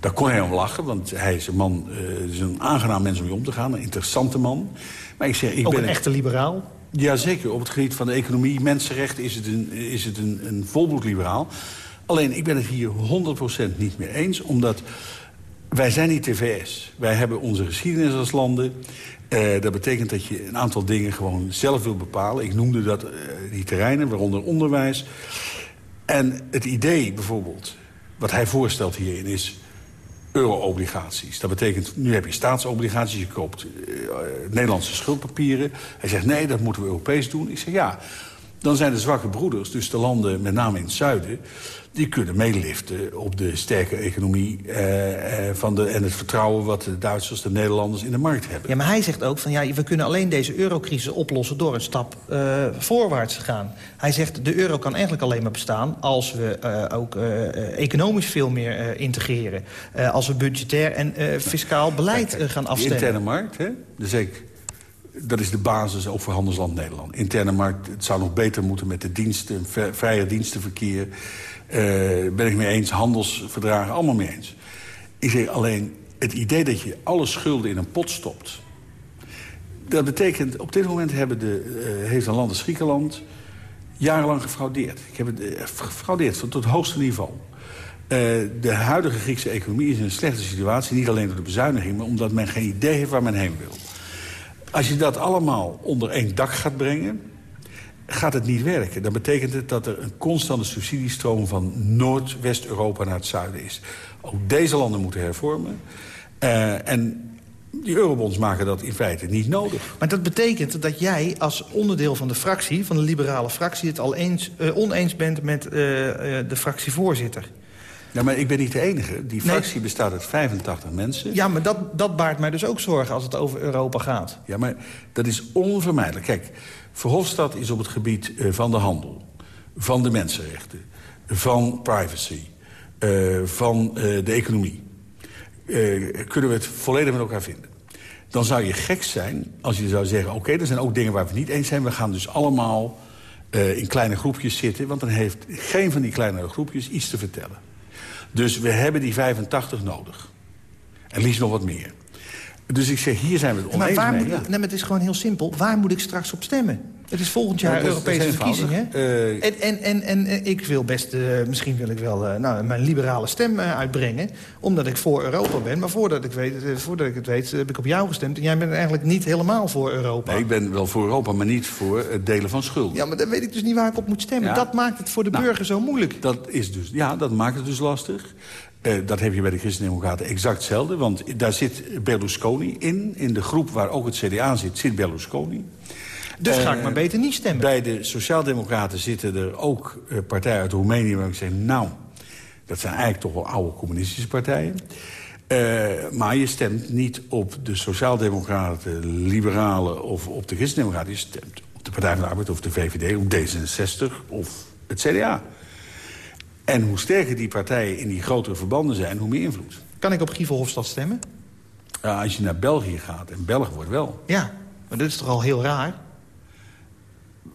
Daar kon hij om lachen, want hij is een man, uh, is een aangenaam mens om mee om te gaan. Een interessante man. Maar ik zeg, ik Ook ben een echte liberaal? Jazeker, op het gebied van de economie, mensenrechten is het een, is het een, een volbloed liberaal. Alleen, ik ben het hier 100% niet mee eens, omdat wij zijn niet de VS. Wij hebben onze geschiedenis als landen. Uh, dat betekent dat je een aantal dingen gewoon zelf wil bepalen. Ik noemde dat uh, die terreinen, waaronder onderwijs. En het idee bijvoorbeeld, wat hij voorstelt hierin is euro-obligaties. Dat betekent, nu heb je staatsobligaties, je koopt uh, Nederlandse schuldpapieren. Hij zegt, nee, dat moeten we Europees doen. Ik zeg, ja, dan zijn de zwakke broeders, dus de landen met name in het zuiden... die kunnen meeliften op de sterke economie uh, uh, van de, en het vertrouwen... wat de Duitsers, de Nederlanders in de markt hebben. Ja, maar hij zegt ook van ja, we kunnen alleen deze eurocrisis oplossen... door een stap uh, voorwaarts te gaan. Hij zegt de euro kan eigenlijk alleen maar bestaan... als we ook economisch veel meer integreren. als we budgetair en fiscaal beleid kijk, gaan afstemmen. De interne markt, hè? Dus ik dat is de basis ook voor handelsland Nederland. Interne markt, het zou nog beter moeten met de diensten, vrije dienstenverkeer. Uh, ben ik mee eens, handelsverdragen, allemaal mee eens. Ik zeg alleen, het idee dat je alle schulden in een pot stopt... dat betekent, op dit moment hebben de, uh, heeft een land als Griekenland... jarenlang gefraudeerd. Ik heb het uh, gefraudeerd tot het hoogste niveau. de huidige Griekse economie is in een slechte situatie. Niet alleen door de bezuiniging, maar omdat men geen idee heeft waar men heen wil. Als je dat allemaal onder één dak gaat brengen gaat het niet werken. Dan betekent het dat er een constante subsidiestroom van Noordwest-Europa naar het zuiden is. Ook deze landen moeten hervormen. Uh, en die eurobonds maken dat in feite niet nodig. Maar dat betekent dat jij als onderdeel van de fractie... van de liberale fractie het al eens, uh, oneens bent met uh, de fractievoorzitter. Ja, maar ik ben niet de enige. Die fractie nee. bestaat uit 85 mensen. Ja, maar dat, dat baart mij dus ook zorgen als het over Europa gaat. Ja, maar dat is onvermijdelijk. Kijk, Verhofstadt is op het gebied uh, van de handel, van de mensenrechten... van privacy, uh, van uh, de economie. kunnen we het volledig met elkaar vinden. Dan zou je gek zijn als je zou zeggen... oké, okay, er zijn ook dingen waar we niet eens zijn. We gaan dus allemaal in kleine groepjes zitten... want dan heeft geen van die kleinere groepjes iets te vertellen. Dus we hebben die 85 nodig. En liefst nog wat meer. Dus ik zeg, hier zijn we het oneens maar waar mee. Moet, ja. nee, maar het is gewoon heel simpel. Waar moet ik straks op stemmen? Het is volgend jaar ja, Europese verkiezingen. Uh, en, en, en, en ik wil best, uh, misschien wil ik wel uh, nou, mijn liberale stem uitbrengen. Omdat ik voor Europa ben. Maar voordat ik, weet, voordat ik het weet, heb ik op jou gestemd. En jij bent eigenlijk niet helemaal voor Europa. Nee, ik ben wel voor Europa, maar niet voor het delen van schulden. Ja, maar dan weet ik dus niet waar ik op moet stemmen. Ja. Dat maakt het voor de nou, burger zo moeilijk. Dat is dus, ja, dat maakt het dus lastig. Uh, dat heb je bij de Christen-Democraten exact hetzelfde. Want daar zit Berlusconi in. In de groep waar ook het CDA zit, zit Berlusconi. Dus ga ik maar beter niet stemmen. Bij de Sociaaldemocraten zitten er ook uh, partijen uit Roemenië... waar ik zeg, nou, dat zijn eigenlijk toch wel oude communistische partijen. Uh, maar je stemt niet op de Sociaaldemocraten, Liberalen of op de Christen-Democraten. Je stemt op de Partij van de Arbeid of de VVD, op D66 of het CDA. En hoe sterker die partijen in die grotere verbanden zijn, hoe meer invloed. Kan ik op Guy Verhofstadt stemmen? Ja, als je naar België gaat, en Belg wordt wel. Ja, maar dat is toch al heel raar?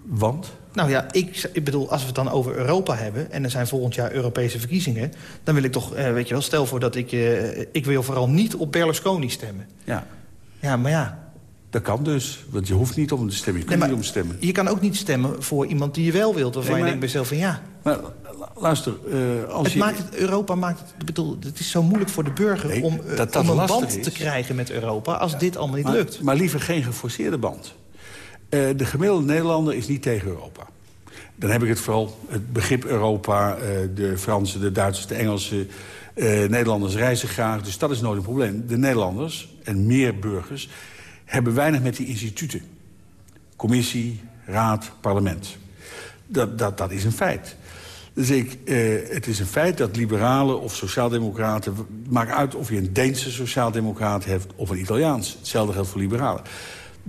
Want? Nou ja, ik, ik bedoel, als we het dan over Europa hebben... en er zijn volgend jaar Europese verkiezingen... dan wil ik toch, eh, weet je wel, stel voor dat ik... Eh, ik wil vooral niet op Berlusconi stemmen. Ja. Ja, maar ja... Dat kan dus, want je hoeft niet om te stemmen. Je kunt nee, niet om te stemmen. Je kan ook niet stemmen voor iemand die je wel wilt. Waarvan nee, maar, je denkt bij jezelf van ja... Maar luister, uh, als het je... maakt het, Europa maakt het, bedoel, het is zo moeilijk voor de burger nee, om, dat, dat om een band is. te krijgen met Europa... als ja, dit allemaal niet maar, lukt. Maar liever geen geforceerde band. Uh, de gemiddelde Nederlander is niet tegen Europa. Dan heb ik het vooral het begrip Europa, de Fransen, de Duitsers, de Engelsen... Nederlanders reizen graag, dus dat is nooit een probleem. De Nederlanders, en meer burgers, hebben weinig met die instituten. Commissie, raad, parlement. Dat, dat, dat is een feit. Dus ik, het is een feit dat liberalen of sociaaldemocraten... maakt uit of je een Deense sociaaldemocraat hebt of een Italiaans. Hetzelfde geldt voor liberalen.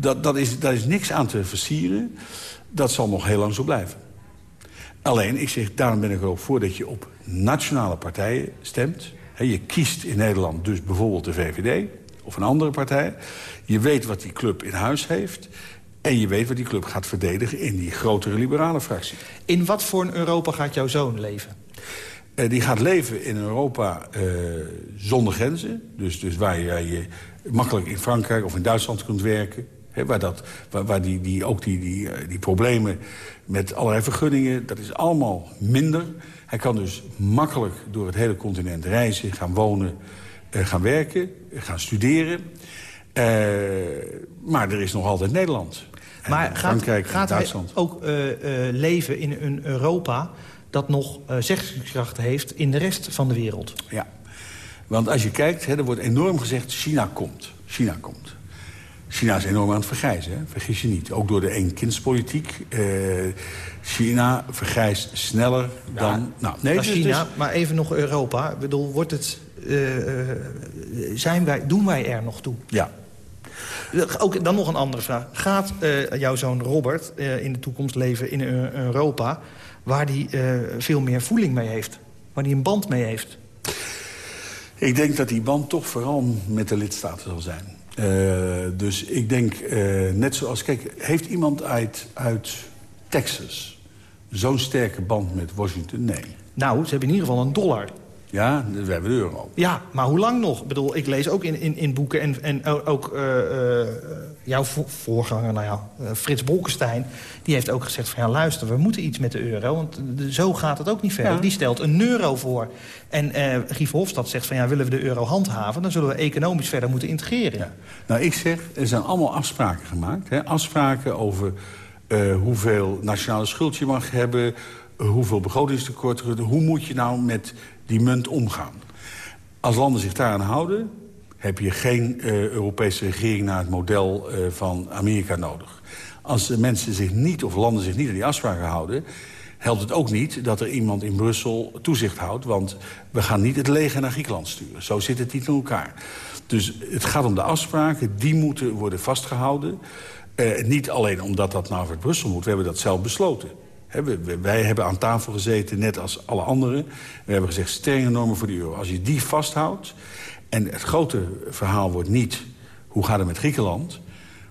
Dat, dat is, daar is niks aan te versieren. Dat zal nog heel lang zo blijven. Alleen, ik zeg, daarom ben ik er ook voor dat je op nationale partijen stemt. He, je kiest in Nederland dus bijvoorbeeld de VVD of een andere partij. Je weet wat die club in huis heeft. En je weet wat die club gaat verdedigen in die grotere liberale fractie. In wat voor een Europa gaat jouw zoon leven? Uh, die gaat leven in Europa uh, zonder grenzen. Dus, dus waar je, je, makkelijk in Frankrijk of in Duitsland kunt werken. He, waar dat, waar, waar die, die, ook die, die, die problemen met allerlei vergunningen... dat is allemaal minder. Hij kan dus makkelijk door het hele continent reizen, gaan wonen... Uh, gaan werken, gaan studeren. maar er is nog altijd Nederland. Maar gaat, gaat hij ook uh, leven in een Europa dat nog zeggingskracht heeft in de rest van de wereld? Ja, want als je kijkt, hè, er wordt enorm gezegd China komt. China komt. China is enorm aan het vergrijzen, hè? vergis je niet. Ook door de eenkindspolitiek. China vergrijst sneller ja, dan... Nou, nee, dus, China, dus... maar even nog Europa. Ik bedoel, wordt het, zijn wij, doen wij er nog toe? Ja, ook dan nog een andere vraag. Gaat uh, jouw zoon Robert uh, in de toekomst leven in uh, Europa... waar hij veel meer voeling mee heeft? Waar hij een band mee heeft? Ik denk dat die band toch vooral met de lidstaten zal zijn. Dus ik denk, net zoals... Kijk, heeft iemand uit, uit Texas zo'n sterke band met Washington? Nee. Nou, ze hebben in ieder geval een dollar. Ja, we hebben de euro. Ja, maar hoe lang nog? Ik bedoel, ik lees ook in, in, in boeken en, en ook uh, jouw voorganger, nou ja, Frits Bolkestein... die heeft ook gezegd van ja, luister, we moeten iets met de euro... want zo gaat het ook niet verder. Die stelt een euro voor. En uh, Guy Verhofstadt zegt van ja, willen we de euro handhaven... dan zullen we economisch verder moeten integreren. Ja. Nou, ik zeg, er zijn allemaal afspraken gemaakt. Hè? Afspraken over hoeveel nationale schuld je mag hebben hoeveel begrotingstekort... hoe moet je nou met die munt omgaan? Als landen zich daaraan houden... heb je geen uh, Europese regering naar het model uh, van Amerika nodig. Als mensen zich niet, of landen zich niet aan die afspraken houden... helpt het ook niet dat er iemand in Brussel toezicht houdt... want we gaan niet het leger naar Griekenland sturen. Zo zit het niet in elkaar. Dus het gaat om de afspraken, die moeten worden vastgehouden... Uh, niet alleen omdat dat nou voor Brussel moet, we hebben dat zelf besloten wij hebben aan tafel gezeten, net als alle anderen. We hebben gezegd, strenge normen voor de euro. Als je die vasthoudt... en het grote verhaal wordt niet... hoe gaat het met Griekenland...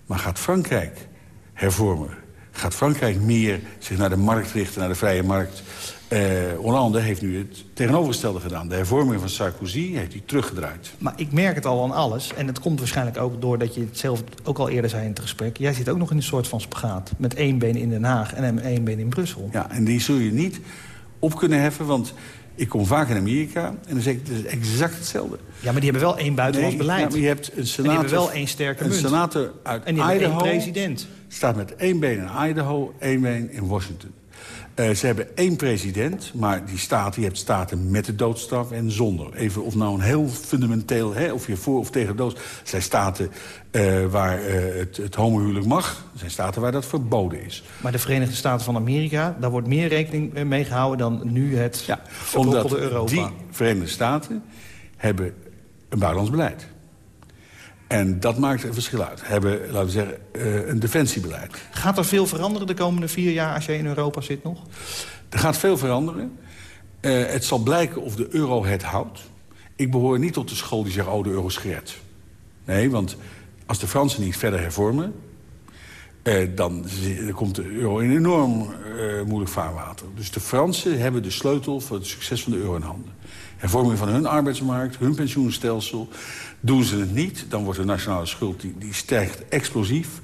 maar gaat Frankrijk hervormen? Gaat Frankrijk meer zich naar de markt richten, naar de vrije markt... Uh, Hollande heeft nu het tegenovergestelde gedaan. De hervorming van Sarkozy heeft hij teruggedraaid. Maar ik merk het al aan alles. En het komt waarschijnlijk ook doordat je het zelf ook al eerder zei in het gesprek. Jij zit ook nog in een soort van spagaat. Met één been in Den Haag en één been in Brussel. Ja, en die zul je niet op kunnen heffen, want... Ik kom vaak in Amerika en dan zeg ik, het is exact hetzelfde. Ja, maar die hebben wel één buitenlands nee, beleid. Ja, maar je hebt een senator, en die hebben wel één sterke een munt. senator uit en die Idaho, één president. staat met één been in Idaho, één been in Washington. Uh, ze hebben één president, maar die staat, die hebt staten met de doodstraf en zonder. Even of nou een heel fundamenteel, hè, of je voor of tegen de dood... zijn staten uh, waar uh, het, het homohuwelijk mag. Er zijn staten waar dat verboden is. Maar de Verenigde Staten van Amerika, daar wordt meer rekening mee gehouden... dan nu het ja, omdat Europa. die Verenigde Staten hebben een buitenlands beleid. En dat maakt een verschil uit. Hebben, laten we zeggen, uh, een defensiebeleid. Gaat er veel veranderen de komende vier jaar als jij in Europa zit nog? Er gaat veel veranderen. Uh, het zal blijken of de euro het houdt. Ik behoor niet tot de school die zegt, oh, de euro is gered. Nee, want als de Fransen niet verder hervormen... Uh, dan, dan komt de euro in enorm moeilijk vaarwater. Dus de Fransen hebben de sleutel voor het succes van de euro in handen. Hervorming van hun arbeidsmarkt, hun pensioenstelsel... Doen ze het niet, dan wordt de nationale schuld die, die stijgt explosief.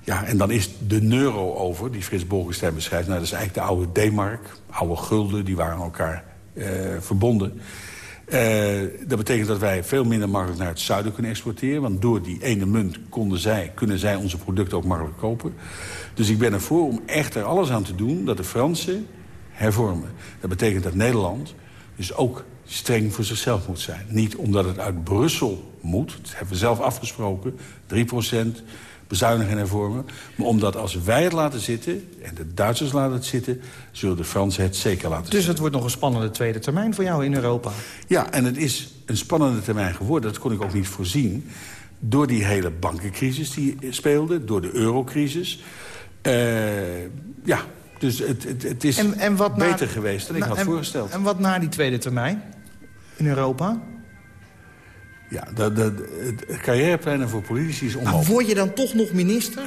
Ja, en dan is de euro over, die Frits Bolkestein beschrijft. Nou, dat is eigenlijk de oude D-mark, oude gulden, die waren elkaar eh, verbonden. Uh, dat betekent dat wij veel minder makkelijk naar het zuiden kunnen exporteren. Want door die ene munt konden zij, kunnen zij onze producten ook makkelijk kopen. Dus ik ben ervoor om echt er alles aan te doen dat de Fransen hervormen. Dat betekent dat Nederland dus ook streng voor zichzelf moet zijn. Niet omdat het uit Brussel moet, dat hebben we zelf afgesproken, 3% bezuinigen en hervormen. Maar omdat als wij het laten zitten, en de Duitsers laten het zitten... zullen de Fransen het zeker laten zitten. Dus het wordt nog een spannende tweede termijn voor jou in Europa? Ja, en het is een spannende termijn geworden. Dat kon ik ook niet voorzien. Door die hele bankencrisis die speelde, door de eurocrisis. Uh, ja, dus het, het, het is en, en wat beter geweest dan ik had voorgesteld. En wat na die tweede termijn? in Europa? Ja, de, carrièreplannen voor politici is onmogelijk. Maar word je dan toch nog minister?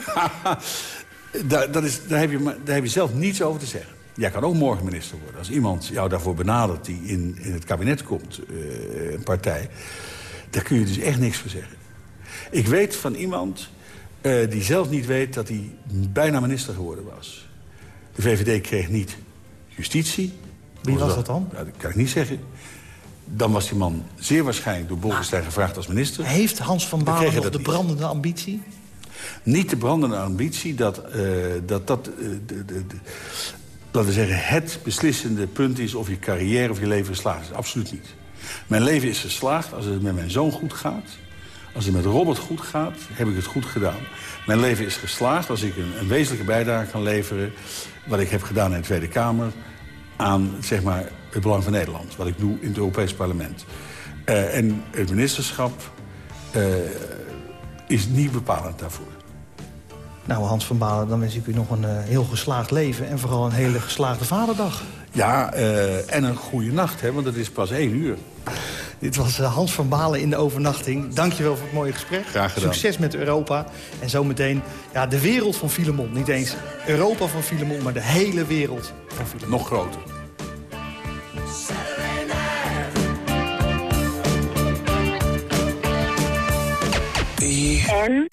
daar, dat is, daar, heb je, daar heb je zelf niets over te zeggen. Jij kan ook morgen minister worden. Als iemand jou daarvoor benadert die in, in het kabinet komt, uh, een partij... daar kun je dus echt niks voor zeggen. Ik weet van iemand uh, die zelf niet weet dat hij bijna minister geworden was. De VVD kreeg niet justitie. Wie was dat dan? Ja, dat kan ik niet zeggen. Dan was die man zeer waarschijnlijk door Bolkestein nou, gevraagd als minister. Heeft Hans van Balen nog de brandende ambitie? Niet de brandende ambitie dat uh, dat, dat uh, de, de, de, laten we zeggen, het beslissende punt is... of je carrière of je leven geslaagd is. Absoluut niet. Mijn leven is geslaagd als het met mijn zoon goed gaat. Als het met Robert goed gaat, heb ik het goed gedaan. Mijn leven is geslaagd als ik een, een wezenlijke bijdrage kan leveren... wat ik heb gedaan in de Tweede Kamer aan zeg maar, het belang van Nederland. Wat ik doe in het Europees Parlement. Uh, en het ministerschap uh, is niet bepalend daarvoor. Nou, Hans van Balen, dan wens ik u nog een uh, heel geslaagd leven... en vooral een hele geslaagde vaderdag. Ja, en een goede nacht, hè, want het is pas één uur. Dit was eh, Hans van Balen in de overnachting. Dankjewel voor het mooie gesprek. Graag gedaan. Succes met Europa. En zometeen ja, de wereld van Filemon. Niet eens Europa van Filemon, maar de hele wereld van Filemon. Nog groter. En?